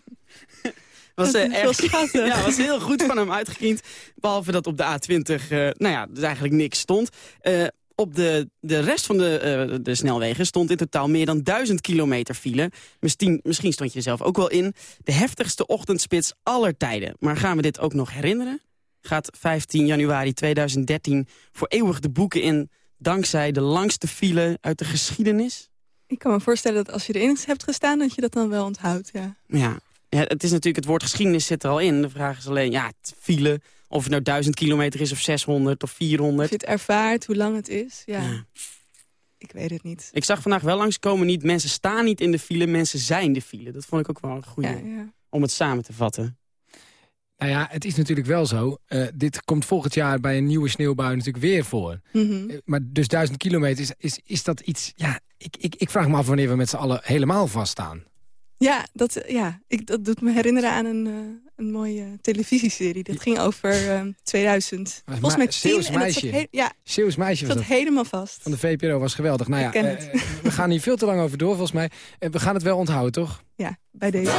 was, uh, ja, was heel goed van hem uitgekiend. Behalve dat op de A20 uh, nou ja, dus eigenlijk niks stond. Uh, op de, de rest van de, de snelwegen stond in totaal meer dan 1000 kilometer file. Misschien, misschien stond je er zelf ook wel in. De heftigste ochtendspits aller tijden. Maar gaan we dit ook nog herinneren? Gaat 15 januari 2013 voor eeuwig de boeken in... dankzij de langste file uit de geschiedenis? Ik kan me voorstellen dat als je erin hebt gestaan... dat je dat dan wel onthoudt, ja. Ja, ja, het is natuurlijk, het woord geschiedenis zit er al in. De vraag is alleen, ja, het file, of het nou 1000 kilometer is of 600 of 400. Of je het ervaart, hoe lang het is, ja. ja. Ik weet het niet. Ik zag vandaag wel langskomen, niet mensen staan niet in de file, mensen zijn de file. Dat vond ik ook wel een goede, ja, ja. om het samen te vatten. Nou ja, het is natuurlijk wel zo. Uh, dit komt volgend jaar bij een nieuwe sneeuwbui natuurlijk weer voor. Mm -hmm. uh, maar dus duizend kilometer, is, is, is dat iets... Ja, ik, ik, ik vraag me af wanneer we met z'n allen helemaal vaststaan. Ja, dat, ja ik, dat doet me herinneren aan een, uh, een mooie televisieserie. Dat ging over uh, 2000. Volgens mij Zeeuws meisje. ja, Zeeuws meisje was dat. helemaal vast. Van de VPRO was geweldig. Nou ja, uh, we gaan hier veel te lang over door volgens mij. we gaan het wel onthouden, toch? Ja, bij deze.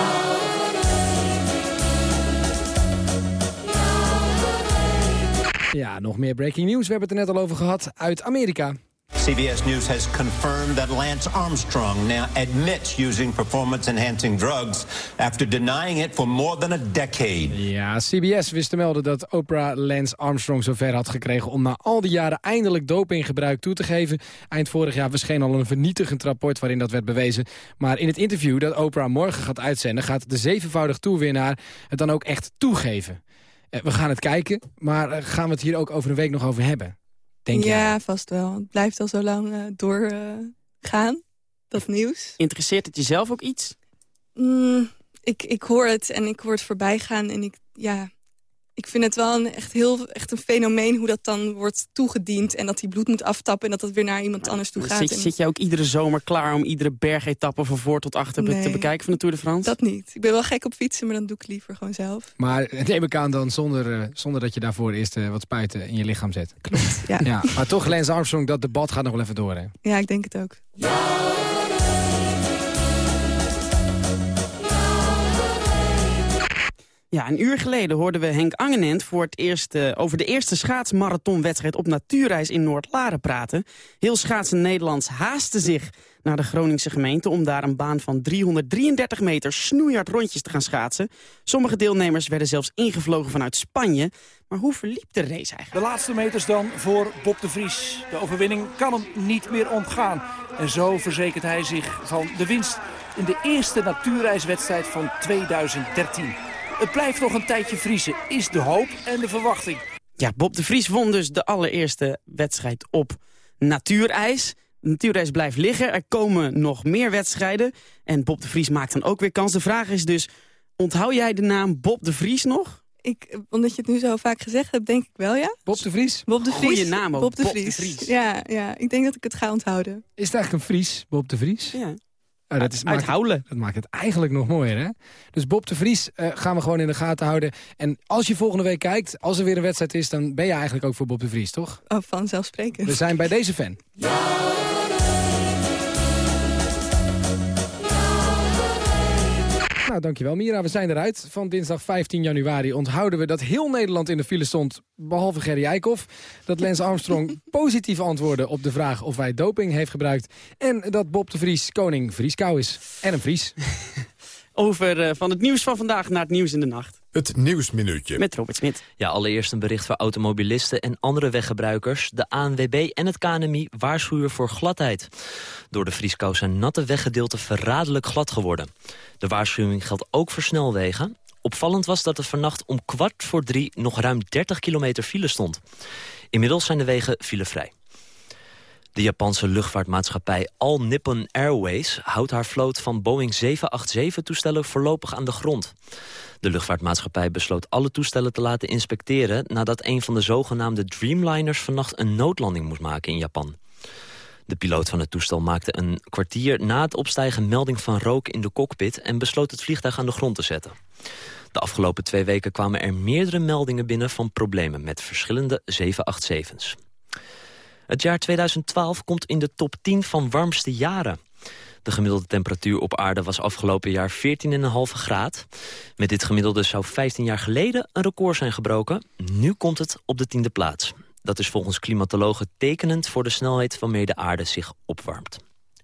Ja, nog meer breaking news. We hebben het er net al over gehad. Uit Amerika. CBS News has confirmed that Lance Armstrong now admits using performance-enhancing drugs after denying it for more than a decade. Ja, CBS wist te melden dat Oprah Lance Armstrong zover had gekregen om na al die jaren eindelijk dopinggebruik toe te geven. Eind vorig jaar verscheen al een vernietigend rapport waarin dat werd bewezen. Maar in het interview dat Oprah morgen gaat uitzenden gaat de zevenvoudig toewinnaar het dan ook echt toegeven. We gaan het kijken, maar gaan we het hier ook over een week nog over hebben? Denk ja, jij? vast wel. Het blijft al zo lang uh, doorgaan, dat nieuws. Interesseert het jezelf ook iets? Mm, ik, ik hoor het en ik hoor het voorbij gaan. En ik, ja, ik vind het wel een, echt, heel, echt een fenomeen hoe dat dan wordt toegediend. En dat hij bloed moet aftappen en dat dat weer naar iemand anders toe gaat. Zit, en... zit je ook iedere zomer klaar om iedere bergetappe van voor tot achter nee, te bekijken van de Tour de France? Dat niet. Ik ben wel gek op fietsen, maar dan doe ik liever gewoon zelf. Maar neem ik aan dan zonder, uh, zonder dat je daarvoor eerst uh, wat spuiten in je lichaam zet. Klopt, ja. ja. Maar toch, Lance Armstrong, dat debat gaat nog wel even door, hè? Ja, ik denk het ook. Ja, een uur geleden hoorden we Henk Angenent voor het eerst, over de eerste schaatsmarathonwedstrijd op natuurreis in Noord-Laren praten. Heel schaatsen Nederlands haastte zich naar de Groningse gemeente om daar een baan van 333 meter snoeihard rondjes te gaan schaatsen. Sommige deelnemers werden zelfs ingevlogen vanuit Spanje. Maar hoe verliep de race eigenlijk? De laatste meters dan voor Bob de Vries. De overwinning kan hem niet meer ontgaan. En zo verzekert hij zich van de winst in de eerste natuurreiswedstrijd van 2013. Het blijft nog een tijdje vriezen, is de hoop en de verwachting. Ja, Bob de Vries won dus de allereerste wedstrijd op natuurijs. Natuurijs blijft liggen, er komen nog meer wedstrijden. En Bob de Vries maakt dan ook weer kans. De vraag is dus, onthoud jij de naam Bob de Vries nog? Ik, omdat je het nu zo vaak gezegd hebt, denk ik wel, ja. Bob de Vries? Bob de Vries. Goeie naam ook, Bob de, Bob Vries. de Vries. Ja, ja, ik denk dat ik het ga onthouden. Is het eigenlijk een Fries, Bob de Vries? Ja. Ja, dat is, maakt, Uithouwen. dat maakt het eigenlijk nog mooier, hè? Dus Bob de Vries eh, gaan we gewoon in de gaten houden. En als je volgende week kijkt, als er weer een wedstrijd is... dan ben je eigenlijk ook voor Bob de Vries, toch? Oh, vanzelfsprekend. We zijn bij deze fan. Nou, dankjewel Mira. We zijn eruit. Van dinsdag 15 januari onthouden we dat heel Nederland in de file stond... behalve Gerry Eikhoff. Dat Lance Armstrong positief antwoordde op de vraag of hij doping heeft gebruikt. En dat Bob de Vries koning Vrieskou is. En een Vries. Over eh, van het nieuws van vandaag naar het nieuws in de nacht. Het Nieuwsminuutje. Met Robert Smit. Ja, allereerst een bericht voor automobilisten en andere weggebruikers. De ANWB en het KNMI waarschuwen voor gladheid. Door de vrieskou zijn natte weggedeelten verraderlijk glad geworden. De waarschuwing geldt ook voor snelwegen. Opvallend was dat er vannacht om kwart voor drie nog ruim 30 kilometer file stond. Inmiddels zijn de wegen filevrij. De Japanse luchtvaartmaatschappij All Nippon Airways houdt haar vloot van Boeing 787-toestellen voorlopig aan de grond. De luchtvaartmaatschappij besloot alle toestellen te laten inspecteren... nadat een van de zogenaamde Dreamliners vannacht een noodlanding moest maken in Japan. De piloot van het toestel maakte een kwartier na het opstijgen melding van rook in de cockpit... en besloot het vliegtuig aan de grond te zetten. De afgelopen twee weken kwamen er meerdere meldingen binnen van problemen met verschillende 787's. Het jaar 2012 komt in de top 10 van warmste jaren. De gemiddelde temperatuur op aarde was afgelopen jaar 14,5 graad. Met dit gemiddelde zou 15 jaar geleden een record zijn gebroken. Nu komt het op de tiende plaats. Dat is volgens klimatologen tekenend voor de snelheid waarmee de aarde zich opwarmt.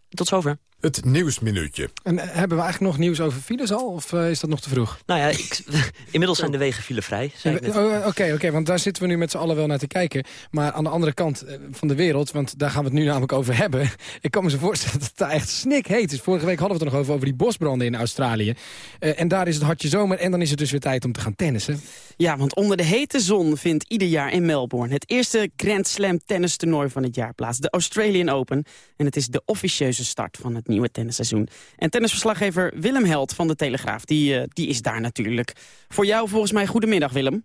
Tot zover. Het Nieuwsminuutje. En eh, hebben we eigenlijk nog nieuws over files al? Of eh, is dat nog te vroeg? Nou ja, ik, inmiddels zijn de wegen filevrij. zei ik net. Oh, Oké, oké, want daar zitten we nu met z'n allen wel naar te kijken. Maar aan de andere kant eh, van de wereld, want daar gaan we het nu namelijk over hebben. Ik kan me zo voorstellen dat het daar echt snikheet is. Vorige week hadden we het er nog over, over die bosbranden in Australië. Eh, en daar is het hartje zomer en dan is het dus weer tijd om te gaan tennissen. Ja, want onder de hete zon vindt ieder jaar in Melbourne... het eerste Grand Slam tennistoernooi van het jaar plaats. De Australian Open. En het is de officieuze start van het nieuwe tennisseizoen. En tennisverslaggever Willem Held van de Telegraaf, die, eh, die is daar natuurlijk. Voor jou volgens mij goedemiddag, Willem.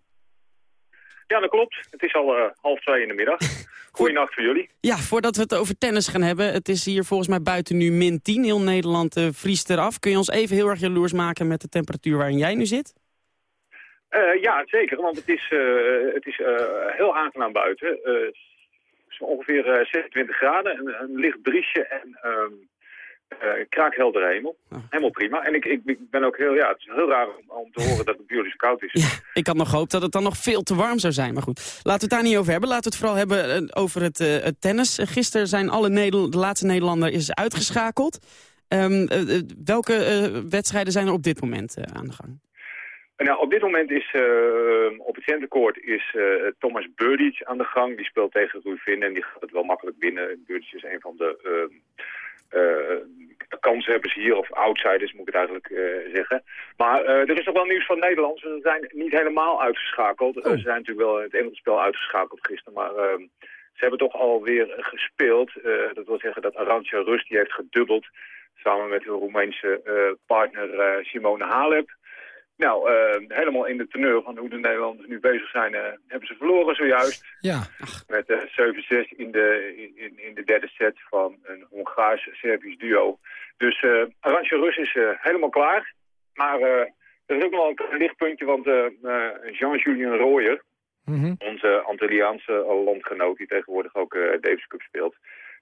Ja, dat klopt. Het is al eh, half twee in de middag. Goeienacht voor jullie. Ja, voordat we het over tennis gaan hebben. Het is hier volgens mij buiten nu min 10. Heel Nederland eh, vriest eraf. Kun je ons even heel erg jaloers maken met de temperatuur waarin jij nu zit? Ja, zeker, want het is, het is heel aangenaam buiten. Het is ongeveer eh, 26 graden, een, een licht briesje en ehm eh, kraakheldere hemel. Helemaal prima. En ik, ik, ik ben ook heel, ja, het is heel raar om, om te horen dat het bij jullie zo koud is. Ik had nog gehoopt dat het dan nog veel te warm zou zijn. Maar goed, laten we het daar niet over hebben. Laten we het vooral hebben eh, over het, eh, het tennis. Gisteren zijn alle Nederl de laatste Nederlander is uitgeschakeld. Ehm, eh, eh, welke wedstrijden zijn er op dit moment aan de gang? Nou, op dit moment is op het centercourt is Thomas Burditsch aan de gang. Die speelt tegen Ruvin en die gaat het wel makkelijk winnen. Burditsch is een van de ehm, eh, kanshebbers hier, of outsiders moet ik het eigenlijk eh, zeggen. Maar eh, er is nog wel nieuws van Nederland. Ze zijn niet helemaal uitgeschakeld. Eh, ze zijn natuurlijk wel in het Engelse spel uitgeschakeld gisteren, maar... ehm, ze hebben toch alweer gespeeld. Eh, dat wil zeggen dat Arantxa Rust die heeft gedubbeld samen met hun Roemeense eh, partner eh, Simone Halep. Nou, eh, helemaal in de teneur van hoe de Nederlanders nu bezig zijn, eh, hebben ze verloren zojuist. Ja. Met eh 7-6 in de, in, in de derde set van een Hongaars-Servisch duo. Dus eh Arantxa Rus is eh, helemaal klaar. Maar eh, er is ook nog wel een lichtpuntje, want eh, eh, Jean-Julien Royer, onze Antilliaanse landgenoot die tegenwoordig ook eh Davis Cup speelt,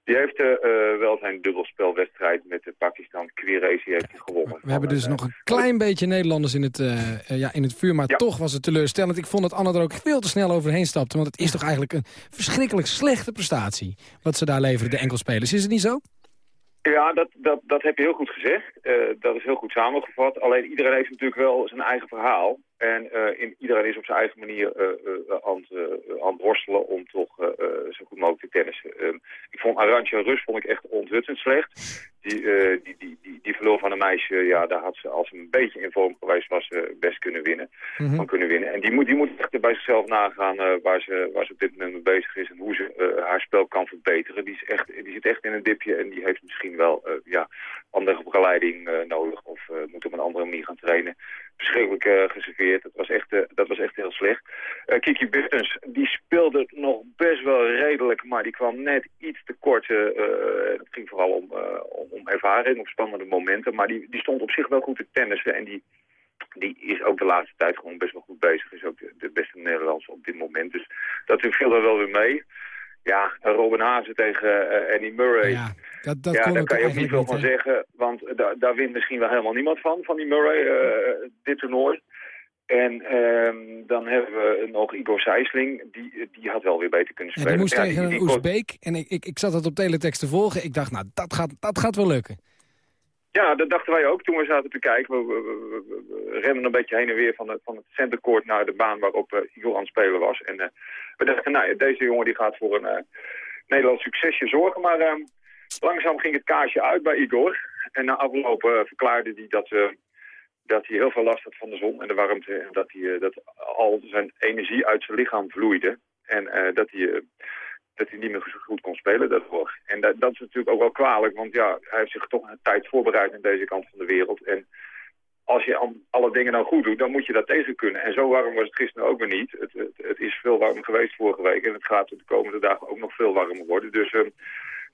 die heeft eh, eh, wel zijn dubbelspelwedstrijd met de Pakistan Quirezi heeft gewonnen. We hebben dus nog een klein beetje Nederlanders in het, eh, eh, ja, in het vuur, maar toch was het teleurstellend. Ik vond dat Anna er ook veel te snel overheen stapte, want het is toch eigenlijk een verschrikkelijk slechte prestatie wat ze daar leveren, de enkelspelers. Is het niet zo? Ja, dat, dat, dat heb je heel goed gezegd. Eh, dat is heel goed samengevat. Alleen iedereen heeft natuurlijk wel zijn eigen verhaal. En eh, in, iedereen is op zijn eigen manier eh, aan, het, worstelen om toch zo goed mogelijk te tennissen. Ehm, ik vond Arantxa Rus vond ik echt onthutsend slecht. Die, die, die, die, die verloor van een meisje, ja, daar had ze als ze een beetje in vorm geweest was, best kunnen winnen. Van kunnen winnen. En die moet, die moet echt bij zichzelf nagaan waar, ze, waar ze op dit moment mee bezig is en hoe ze haar spel kan verbeteren. Die, is echt, die zit echt in een dipje en die heeft misschien wel ja, andere begeleiding nodig of moet op een andere manier gaan trainen. Verschrikkelijk eh, geserveerd. Dat was echt, eh, dat was echt heel slecht. Eh, Kiki Buttons, die speelde nog best wel redelijk, maar die kwam net iets te kort. het ging vooral om, om, om ervaring, op spannende momenten. Maar die, die stond op zich wel goed te tennissen en die, die is ook de laatste tijd gewoon best wel goed bezig. Is ook de, de beste Nederlandse op dit moment. Dus dat viel er wel weer mee. Ja, Robin Hazen tegen eh, Annie Murray. Ja, dat, dat ja, daar kan je ook niet veel van zeggen. Want da daar wint misschien wel helemaal niemand van, van die Murray, eh, dit toernooi. En ehm, dan hebben we nog Igor Sijsling, die, die had wel weer beter kunnen spelen. die moest Ja, tegen die- een die- Oezbeek. En ik, ik, ik zat dat op teletext te volgen. Ik dacht, nou, dat gaat, dat gaat wel lukken. Ja, dat dachten wij ook toen we zaten te kijken. We, renden een beetje heen en weer van, het- van het centercourt naar de baan waarop aan het spelen was. En eh, we dachten, nou ja, deze jongen die gaat voor een eh, Nederlands succesje zorgen. Maar eh, langzaam ging het kaarsje uit bij Igor. En na afloop verklaarde hij dat, dat hij heel veel last had van de zon en de warmte. En dat, hij, dat al zijn energie uit zijn lichaam vloeide. En dat hij... dat hij niet meer zo goed kon spelen daarvoor. En dat, dat is natuurlijk ook wel kwalijk, want ja, hij heeft zich toch een tijd voorbereid aan deze kant van de wereld. En als je al- alle dingen nou goed doet, dan moet je dat tegen kunnen. En zo warm was het gisteren ook weer niet. Het, het, het is veel warmer geweest vorige week en het gaat de komende dagen ook nog veel warmer worden. Dus eh,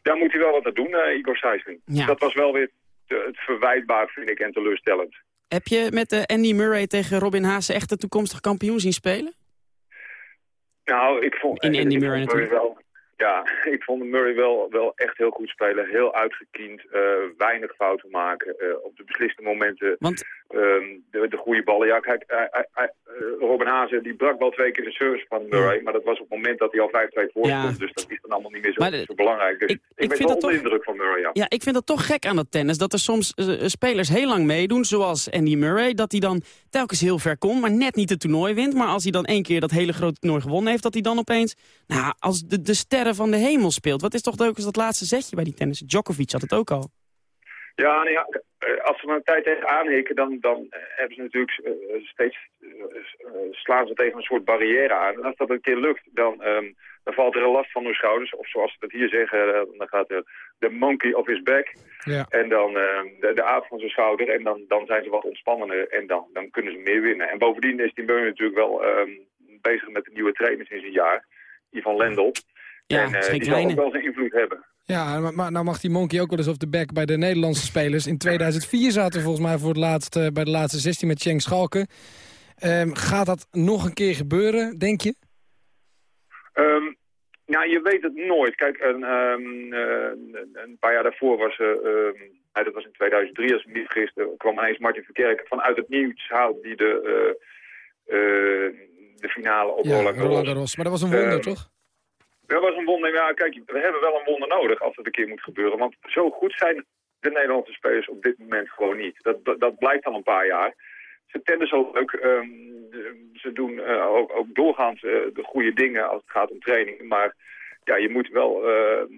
daar moet hij wel wat aan doen, eh, Igor Sijsling. Ja. Dat was wel weer te- het verwijtbaar, vind ik, en teleurstellend. Heb je met eh, Andy Murray tegen Robin Haase echt de toekomstige kampioen zien spelen? Nou, ik vond... In Andy Murray natuurlijk. Wel, ja, ik vond Murray wel, wel echt heel goed spelen. Heel uitgekiend, eh, weinig fouten maken. eh, op de beslissende momenten Want... ehm, de, de goede ballen. Ja, kijk, eh, Robin Hazen die brak wel twee keer de service van Murray. Maar dat was op het moment dat hij al 5-2 voor Ja. stond. Dus dat is dan allemaal niet meer zo, Maar de- zo belangrijk. Dus ik, ik ben vind wel onder toch- indruk van Murray, ja. Ja, ik vind dat toch gek aan dat tennis. Dat er soms eh, spelers heel lang meedoen, zoals Andy Murray. Dat hij dan telkens heel ver komt, maar net niet het toernooi wint. Maar als hij dan één keer dat hele grote toernooi gewonnen heeft... dat hij dan opeens nou, als de, de sterren van de hemel speelt. Wat is toch ook eens dat laatste zetje bij die tennis? Djokovic had het ook al. Ja, nou ja, als ze een tijd tegenaan hikken, dan, dan eh, hebben ze natuurlijk eh, steeds eh, eh, slaan ze tegen een soort barrière aan. En als dat een keer lukt, dan, ehm, dan valt er een last van hun schouders. Of zoals ze dat hier zeggen, eh, dan gaat de, de monkey off his back. Ja. En dan ehm, de, de aap van zijn schouder. En dan, dan zijn ze wat ontspannender en dan, dan kunnen ze meer winnen. En bovendien is die Murray natuurlijk wel ehm, bezig met de nieuwe trainers in zijn jaar. Ivan Lendl. Ja, en eh, die zal ook wel zijn invloed hebben. Ja, maar, maar nou mag die Monkey ook wel eens op de back bij de Nederlandse spelers. In 2004 zaten we volgens mij voor het laatst, bij de laatste 16 met Cheng Schalke. Ehm, gaat dat nog een keer gebeuren, denk je? Ehm, nou, je weet het nooit. Kijk, een, ehm, eh, een- paar jaar daarvoor was... eh, nou, dat was in 2003, als ik me niet vergis, er kwam ineens Martin Verkerk vanuit het nieuws haalde die de, eh, eh, de finale op Ja, Roland Garros. Maar dat was een wonder, toch? Dat was een wonder. Ja, kijk, we hebben wel een wonder nodig als het een keer moet gebeuren. Want zo goed zijn de Nederlandse spelers op dit moment gewoon niet. Dat, dat, blijkt al een paar jaar. Ze tennissen ook leuk. ehm, ze doen eh, ook, ook doorgaans eh, de goede dingen als het gaat om training. Maar ja, je moet wel ehm,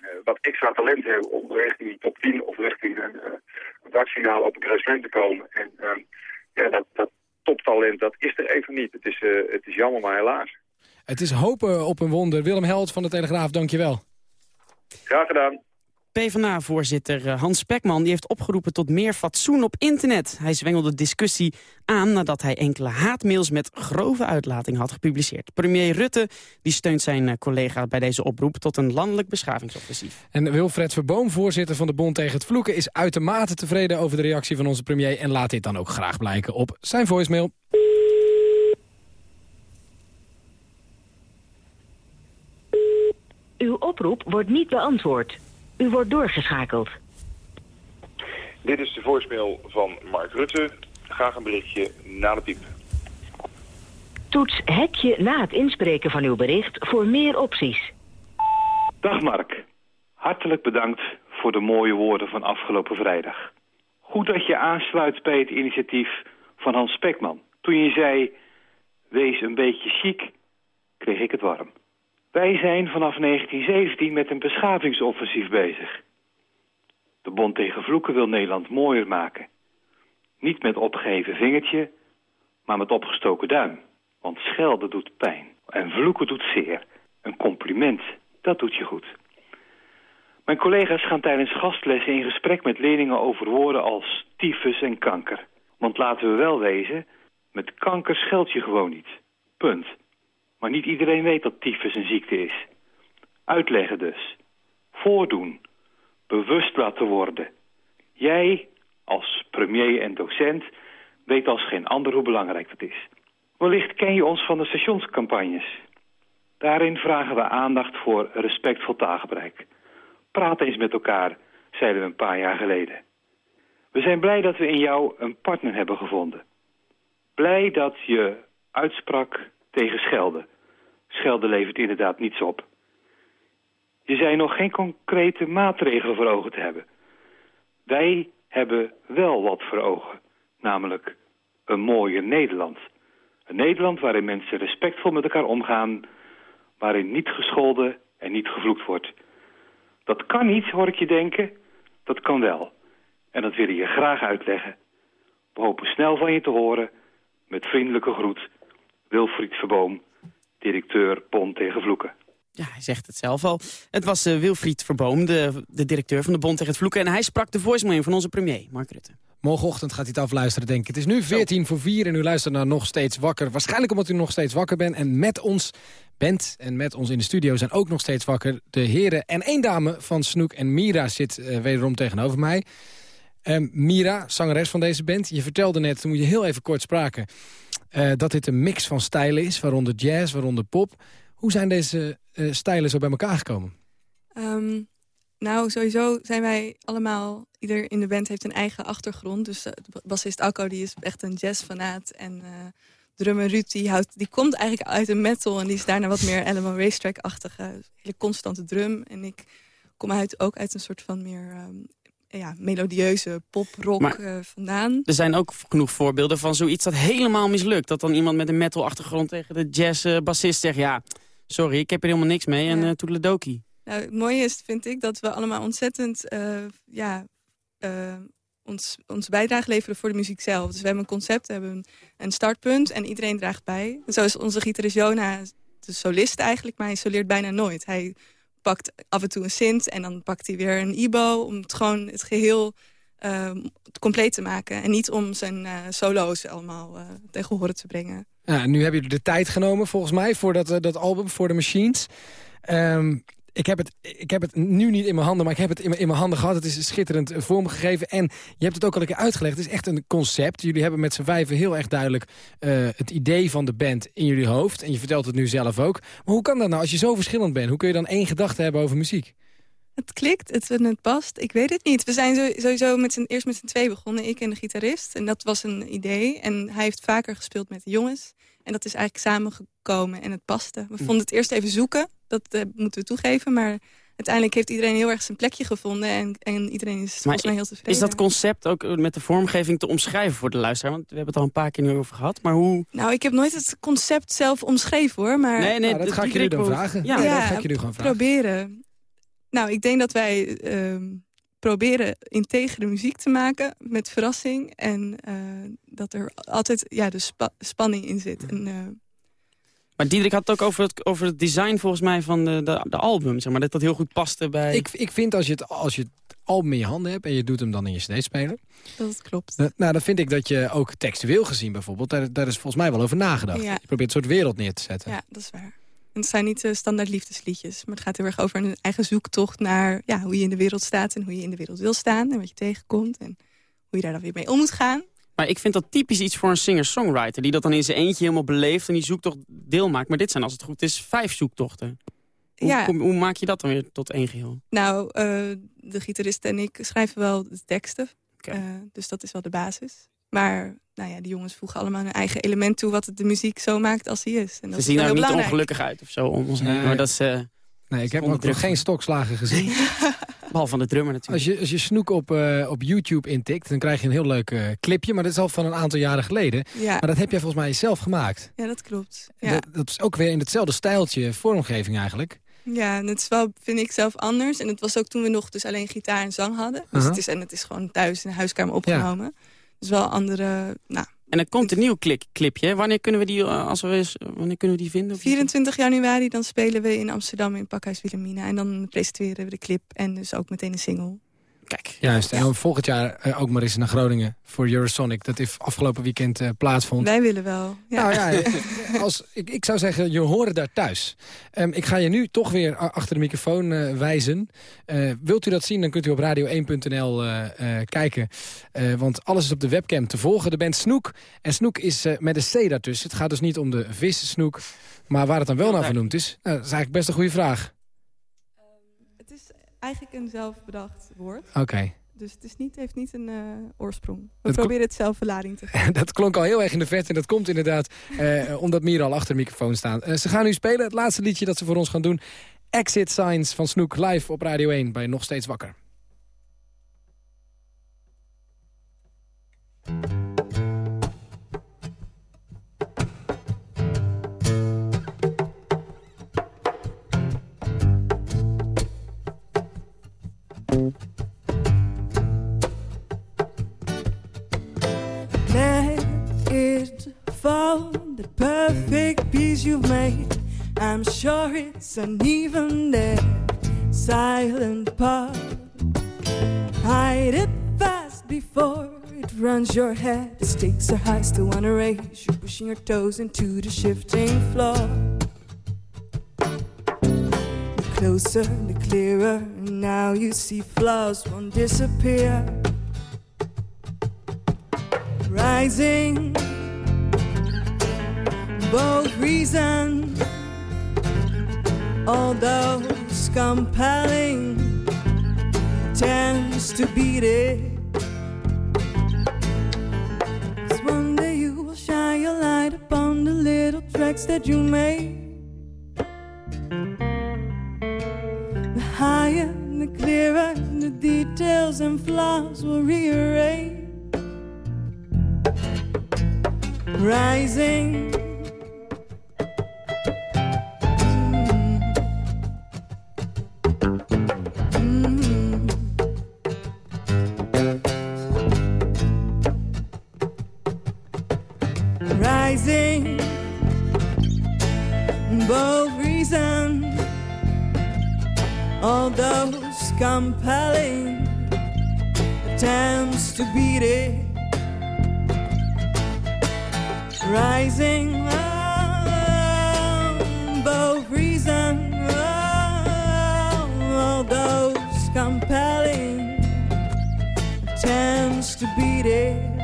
eh, wat extra talent hebben om richting die top 10 of richting een kwartfinale op een klassement te komen. En ehm, ja, dat, dat toptalent, dat is er even niet. Het is, het is jammer, maar helaas. Het is hopen op een wonder. Willem Held van de Telegraaf, dankjewel. Graag gedaan. PvdA-voorzitter eh, Hans Spekman die heeft opgeroepen tot meer fatsoen op internet. Hij zwengelde discussie aan nadat hij enkele haatmails met grove uitlating had gepubliceerd. Premier Rutte die steunt zijn eh, collega bij deze oproep tot een landelijk beschavingsoffensief. En Wilfred Verboom, voorzitter van de Bond tegen het Vloeken... is uitermate tevreden over de reactie van onze premier... en laat dit dan ook graag blijken op zijn voicemail. Uw oproep wordt niet beantwoord. U wordt doorgeschakeld. Dit is de voicemail van Mark Rutte. Graag een berichtje na de piep. Toets hekje na het inspreken van uw bericht voor meer opties. Dag Mark. Hartelijk bedankt voor de mooie woorden van afgelopen vrijdag. Goed dat je aansluit bij het initiatief van Hans Spekman. Toen je zei, wees een beetje chic, kreeg ik het warm. Wij zijn vanaf 1917 met een beschavingsoffensief bezig. De Bond tegen Vloeken wil Nederland mooier maken. Niet met opgeheven vingertje, maar met opgestoken duim. Want schelden doet pijn en vloeken doet zeer. Een compliment, dat doet je goed. Mijn collega's gaan tijdens gastlessen in gesprek met leerlingen over woorden als tyfus en kanker. Want laten we wel wezen, met kanker scheld je gewoon niet. Punt. Maar niet iedereen weet dat tyfus een ziekte is. Uitleggen dus. Voordoen. Bewust laten worden. Jij, als premier en docent, weet als geen ander hoe belangrijk dat is. Wellicht ken je ons van de stationscampagnes. Daarin vragen we aandacht voor respectvol taalgebruik. Praat eens met elkaar, zeiden we een paar jaar geleden. We zijn blij dat we in jou een partner hebben gevonden. Blij dat je uitsprak tegen schelden. Schelden levert inderdaad niets op. Je zei nog geen concrete maatregelen voor ogen te hebben. Wij hebben wel wat voor ogen. Namelijk een mooier Nederland. Een Nederland waarin mensen respectvol met elkaar omgaan... waarin niet gescholden en niet gevloekt wordt. Dat kan niet, hoor ik je denken. Dat kan wel. En dat willen je graag uitleggen. We hopen snel van je te horen. Met vriendelijke groet. Wilfried Verboom, directeur Bond tegen Vloeken. Ja, hij zegt het zelf al. Het was uh, Wilfried Verboom, de, de directeur van de Bond tegen het Vloeken. En hij sprak de voicemail in van onze premier, Mark Rutte. Morgenochtend gaat hij het afluisteren, denk ik. Het is nu 14 voor 4 en u luistert naar Nog Steeds Wakker. Waarschijnlijk omdat u nog steeds wakker bent. En met ons bent en met ons in de studio zijn ook nog steeds wakker. De heren en één dame van Snoek en Mira zit uh, wederom tegenover mij. Um, Mira, zangeres van deze band. Je vertelde net, toen we je heel even kort spraken... Uh, dat dit een mix van stijlen is, waaronder jazz, waaronder pop. Hoe zijn deze uh, stijlen zo bij elkaar gekomen? Um, nou, sowieso zijn wij allemaal... Ieder in de band heeft een eigen achtergrond. Dus uh, de bassist Alco die is echt een jazzfanaat. En drummer Ruud die, houdt, die komt eigenlijk uit een metal... en die is daarna wat meer Alamo Racetrack-achtige... hele constante drum. En ik kom uit, ook uit een soort van meer... Um, ja, melodieuze pop-rock uh, vandaan. Er zijn ook genoeg voorbeelden van zoiets dat helemaal mislukt. Dat dan iemand met een metal-achtergrond tegen de jazz-bassist zegt... ja, sorry, ik heb er helemaal niks mee ja. en uh, toedeledokie. Nou, het mooie is, vind ik, dat we allemaal ontzettend... Uh, ja, ons, ons bijdrage leveren voor de muziek zelf. Dus we hebben een concept, we hebben een, een startpunt en iedereen draagt bij. En zo is onze gitarist Jona de solist eigenlijk, maar hij soleert bijna nooit. Hij pakt af en toe een synth en dan pakt hij weer een ibo... om het gewoon het geheel uh, compleet te maken. En niet om zijn uh, solo's allemaal uh, tegen horen te brengen. Ja, nu heb je de tijd genomen volgens mij voor dat, dat album, voor de Machines. Um, ik heb, het, ik heb het nu niet in mijn handen, maar ik heb het in, in mijn handen gehad. Het is schitterend vormgegeven. En je hebt het ook al een keer uitgelegd. Het is echt een concept. Jullie hebben met z'n vijven heel erg duidelijk uh, het idee van de band in jullie hoofd. En je vertelt het nu zelf ook. Maar hoe kan dat nou als je zo verschillend bent? Hoe kun je dan één gedachte hebben over muziek? Het klikt, het, het past. Ik weet het niet. We zijn sowieso met z'n, eerst met z'n twee begonnen, ik en de gitarist. En dat was een idee. En hij heeft vaker gespeeld met jongens. En dat is eigenlijk samengekomen en het paste. We vonden het eerst even zoeken, dat uh, moeten we toegeven. Maar uiteindelijk heeft iedereen heel erg zijn plekje gevonden. En, en iedereen is volgens mij heel tevreden. Is dat concept ook met de vormgeving te omschrijven voor de luisteraar? Want we hebben het al een paar keer nu over gehad. Maar hoe... Nou, ik heb nooit het concept zelf omschreven hoor. Maar... Nee, nee, nou, dat ga ik jullie dan vragen. Ja, ja, dat ga ik jullie gewoon vragen. proberen. Nou, ik denk dat wij... Uh, proberen integere muziek te maken met verrassing. En uh, dat er altijd ja, de spa spanning in zit. En, uh... Maar Diederik had het ook over het, over het design volgens mij van de, de, de album. Zeg maar, dat dat heel goed paste bij... Ik, ik vind als je, het, als je het album in je handen hebt en je doet hem dan in je cd-speler... Dat klopt. Nou, nou, dan vind ik dat je ook textueel gezien bijvoorbeeld... daar, daar is volgens mij wel over nagedacht. Ja. Je probeert een soort wereld neer te zetten. Ja, dat is waar. Het zijn niet uh, standaard liefdesliedjes. Maar het gaat heel erg over een eigen zoektocht naar ja, hoe je in de wereld staat... en hoe je in de wereld wil staan en wat je tegenkomt. En hoe je daar dan weer mee om moet gaan. Maar ik vind dat typisch iets voor een singer-songwriter... die dat dan in zijn eentje helemaal beleeft en die zoektocht deel maakt. Maar dit zijn, als het goed is, vijf zoektochten. Hoe, ja. hoe, hoe maak je dat dan weer tot één geheel? Nou, uh, de gitarist en ik schrijven wel de teksten. Okay. Uh, dus dat is wel de basis. Maar nou ja, die jongens voegen allemaal hun eigen element toe... wat het de muziek zo maakt als hij is. En dat Ze zien is er ook niet ongelukkig uit of zo om ons heen. Nee. Maar dat is, uh, nee, ik heb ook nog geen stokslagen gezien. Behalve van de drummer natuurlijk. Als je, als je Snoek op, uh, op YouTube intikt, dan krijg je een heel leuk uh, clipje. Maar dat is al van een aantal jaren geleden. Ja. Maar dat heb jij volgens mij zelf gemaakt. Ja, dat klopt. Ja. Dat, dat is ook weer in hetzelfde stijltje vormgeving eigenlijk. Ja, en het is wel, vind ik zelf anders. En het was ook toen we nog dus alleen gitaar en zang hadden. Dus het is, en het is gewoon thuis in de huiskamer opgenomen. Ja. Dus wel andere, nou... En er komt een nieuw klik, clipje. Wanneer kunnen we die, als we, wanneer kunnen we die vinden? 24 januari dan spelen we in Amsterdam in Pakhuis Wilhelmina. En dan presenteren we de clip en dus ook meteen een single. Kijk. Juist, en dan volgend jaar eh, ook maar eens naar Groningen voor Eurosonic. Dat heeft afgelopen weekend eh, plaatsvond. Wij willen wel. Ja. Nou ja, als, ik, ik zou zeggen, je horen daar thuis. Ehm, ik ga je nu toch weer achter de microfoon eh, wijzen. Eh, wilt u dat zien, dan kunt u op radio1.nl eh, eh, kijken. Eh, want alles is op de webcam te volgen. De band Snoek. En Snoek is eh, met een C daartussen. Het gaat dus niet om de vis Snoek. Maar waar het dan wel naar vernoemd is, nou, dat is eigenlijk best een goede vraag. Eigenlijk een zelfbedacht woord. Oké. Dus het is niet, heeft niet een eh, oorsprong. We proberen het zelf verlading te geven. dat klonk al heel erg in de verte. En dat komt inderdaad eh, omdat Mier al achter de microfoon staat. Eh, ze gaan nu spelen. Het laatste liedje dat ze voor ons gaan doen. Exit Signs van Snoek live op Radio 1 bij Nog Steeds Wakker. I'm sure it's uneven there, silent part. Hide it fast before it runs your head. The stakes are high, still wanna raise. You're pushing your toes into the shifting floor. The closer, the clearer. Now you see flaws won't disappear rising. Both reason, although it's compelling, tends to beat it. 'Cause one day you will shine your light upon the little tracks that you made. The higher, the clearer, the details and flaws will rearrange rising. Beat it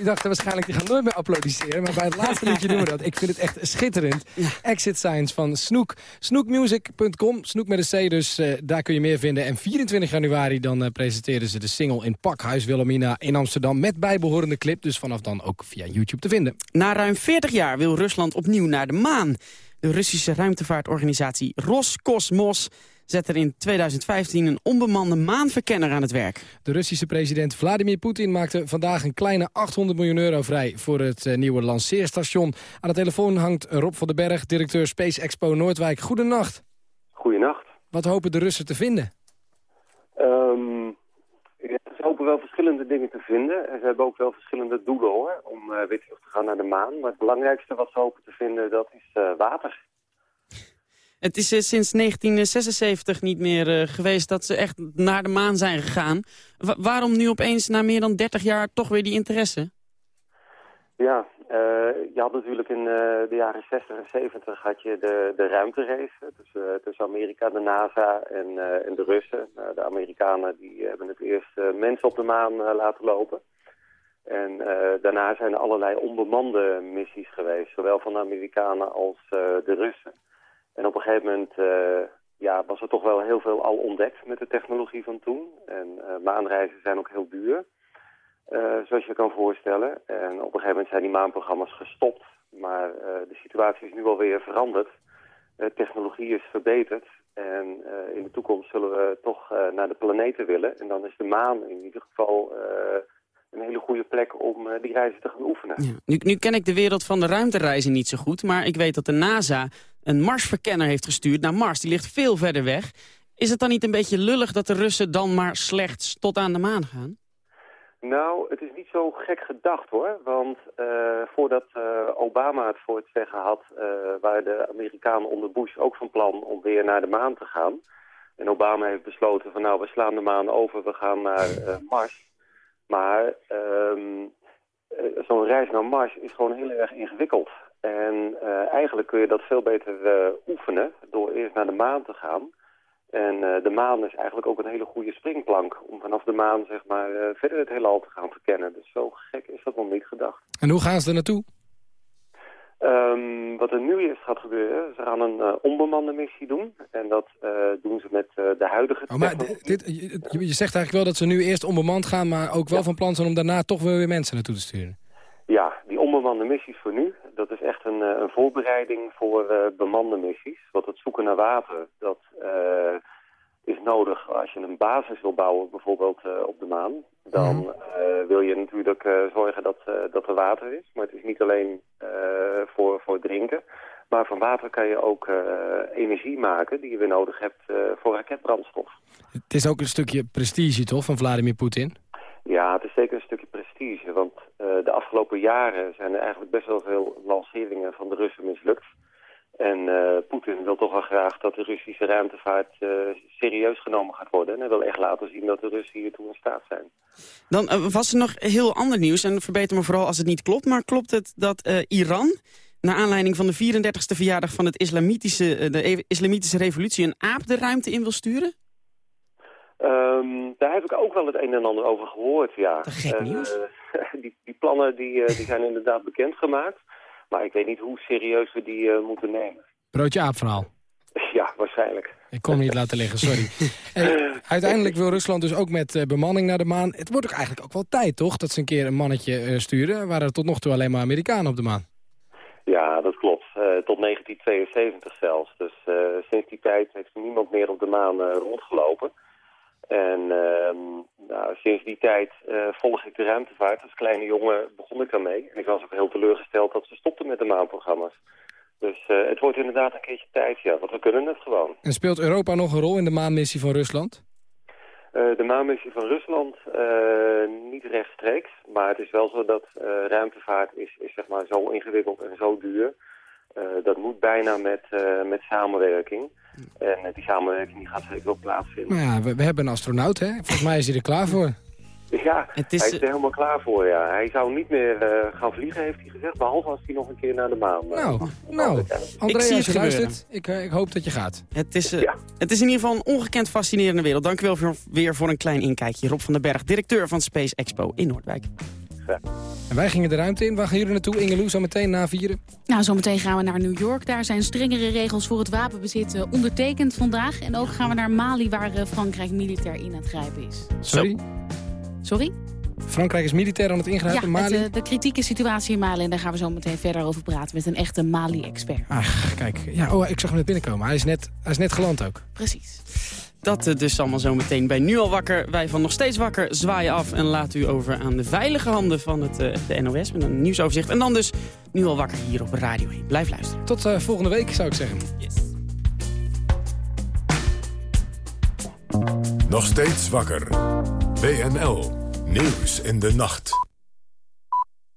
Jij dacht waarschijnlijk, die gaan nooit meer applaudisseren. Maar bij het laatste liedje doen we dat. Ik vind het echt schitterend. Exit Signs van Snoek. Snoekmusic.com. Snoek met een C, dus eh, daar kun je meer vinden. En 24 januari dan eh, presenteren ze de single in Pakhuis Wilhelmina in Amsterdam. Met bijbehorende clip, dus vanaf dan ook via YouTube te vinden. Na ruim 40 jaar wil Rusland opnieuw naar de maan. De Russische ruimtevaartorganisatie Roscosmos zet er in 2015 een onbemande maanverkenner aan het werk. De Russische president Vladimir Poetin maakte vandaag een kleine 800 miljoen euro vrij voor het eh, nieuwe lanceerstation. Aan de telefoon hangt Rob van den Berg, directeur Space Expo Noordwijk. Goedenacht. Goedenacht. Wat hopen de Russen te vinden? Ehm, hopen wel verschillende dingen te vinden. En ze hebben ook wel verschillende doelen hoor, om uh, weer terug te gaan naar de maan. Maar het belangrijkste wat ze hopen te vinden, dat is uh, water. Het is uh, sinds 1976 niet meer geweest dat ze echt naar de maan zijn gegaan. Wa waarom nu opeens na meer dan 30 jaar toch weer die interesse? Ja, je had natuurlijk in uh, de jaren 60 en 70 had je de, de ruimterace tussen, Amerika, de NASA en, en de Russen. de Amerikanen die hebben het eerst mensen op de maan laten lopen. En daarna zijn er allerlei onbemande missies geweest, zowel van de Amerikanen als de Russen. En op een gegeven moment ja, was er toch wel heel veel al ontdekt met de technologie van toen. En maanreizen zijn ook heel duur. Uh, zoals je kan voorstellen. En op een gegeven moment zijn die maanprogramma's gestopt. Maar uh, de situatie is nu alweer veranderd. De technologie is verbeterd. En in de toekomst zullen we toch naar de planeten willen. En dan is de maan in ieder geval een hele goede plek om die reizen te gaan oefenen. Ja. Nu, nu ken ik de wereld van de ruimtereizen niet zo goed. Maar ik weet dat de NASA een Marsverkenner heeft gestuurd naar Mars. Die ligt veel verder weg. Is het dan niet een beetje lullig dat de Russen dan maar slechts tot aan de maan gaan? Nou, het is niet zo gek gedacht hoor. Want uh, voordat uh, Obama het voor het zeggen had, uh, waren de Amerikanen onder Bush ook van plan om weer naar de maan te gaan. En Obama heeft besloten van nou, we slaan de maan over, we gaan naar Mars. Maar um, zo'n reis naar Mars is gewoon heel erg ingewikkeld. En eigenlijk kun je dat veel beter oefenen door eerst naar de maan te gaan. En uh, de maan is eigenlijk ook een hele goede springplank om vanaf de maan zeg maar, uh, verder het heelal te gaan verkennen. Dus zo gek is dat nog niet gedacht. En hoe gaan ze er naartoe? Um, wat er nu eerst gaat gebeuren, ze gaan een uh, onbemande missie doen. En dat doen ze met de huidige... Oh, maar dit, je, je, zegt eigenlijk wel dat ze nu eerst onbemand gaan, maar ook wel ja. van plan zijn om daarna toch weer mensen naartoe te sturen. Ja, die onbemande missies voor nu, dat is echt een, een voorbereiding voor uh, bemande missies. Want het zoeken naar water, dat uh, is nodig als je een basis wil bouwen, bijvoorbeeld uh, op de maan. Dan -hmm. wil je natuurlijk zorgen dat, dat er water is. Maar het is niet alleen voor, voor drinken. Maar van water kan je ook energie maken die je weer nodig hebt voor raketbrandstof. Het is ook een stukje prestige, toch, van Vladimir Poetin? Ja, het is zeker een stukje prestige, want uh, de afgelopen jaren zijn er eigenlijk best wel veel lanceringen van de Russen mislukt. En uh, Poetin wil toch wel graag dat de Russische ruimtevaart uh, serieus genomen gaat worden. En hij wil echt laten zien dat de Russen hiertoe in staat zijn. Dan was er nog heel ander nieuws, en verbeter me vooral als het niet klopt. Maar klopt het dat Iran, naar aanleiding van de 34e verjaardag van het islamitische, de islamitische revolutie, een aap de ruimte in wil sturen? Um, daar heb ik ook wel het een en ander over gehoord, ja. Gek nieuws. Uh, die, die plannen die, uh, die zijn inderdaad bekendgemaakt. Maar ik weet niet hoe serieus we die uh, moeten nemen. Broodje aapverhaal. Ja, waarschijnlijk. Ik kon hem niet laten liggen, sorry. En uiteindelijk wil Rusland dus ook met bemanning naar de maan. Het wordt ook eigenlijk ook wel tijd, toch? Dat ze een keer een mannetje sturen. Er waren tot nog toe alleen maar Amerikanen op de maan. Ja, dat klopt. tot 1972 zelfs. Dus sinds die tijd heeft er niemand meer op de maan rondgelopen. En uh, nou, sinds die tijd uh, volg ik de ruimtevaart. Als kleine jongen begon ik daarmee. En ik was ook heel teleurgesteld dat ze stopten met de maanprogramma's. Dus uh, het wordt inderdaad een keertje tijd, ja. Want we kunnen het gewoon. En speelt Europa nog een rol in de maanmissie van Rusland? Uh, de maanmissie van Rusland niet rechtstreeks. Maar het is wel zo dat ruimtevaart is, is zeg maar zo ingewikkeld en zo duur. dat moet bijna met, met samenwerking. En die samenwerking die gaat zeker ook plaatsvinden. Nou ja, we, we, hebben een astronaut, hè? Volgens mij is hij er klaar voor. Ja, het is... hij is er helemaal klaar voor, ja. Hij zou niet meer uh, gaan vliegen, heeft hij gezegd. Behalve als hij nog een keer naar de maan... Uh, nou, nou. André, als je luistert, ik, uh, ik, hoop dat je gaat. Het is, ja. het is in ieder geval een ongekend fascinerende wereld. Dank u wel voor, weer voor een klein inkijkje. Rob van den Berg, directeur van Space Expo in Noordwijk. En wij gingen de ruimte in. Waar gaan jullie naartoe, Ingeloe, zo meteen na vieren? Nou, zometeen gaan we naar New York. Daar zijn strengere regels voor het wapenbezit uh, ondertekend vandaag. En ook gaan we naar Mali, waar uh, Frankrijk militair in aan het grijpen is. Sorry? Sorry? Frankrijk is militair aan het ingrijpen, ja, Mali? het, eh, de kritieke situatie in Mali. En daar gaan we zo meteen verder over praten met een echte Mali-expert. Ach, kijk. Ja, oh, ik zag hem net binnenkomen. Hij is net, hij is net geland ook. Precies. Dat dus allemaal zo meteen bij Nu al wakker. Wij van Nog Steeds Wakker zwaaien af en laten u over aan de veilige handen van het, eh, de NOS met een nieuwsoverzicht. En dan dus Nu al wakker hier op Radio 1. Blijf luisteren. Tot eh, volgende week, zou ik zeggen. Nog steeds wakker. WNL. Nieuws in de nacht.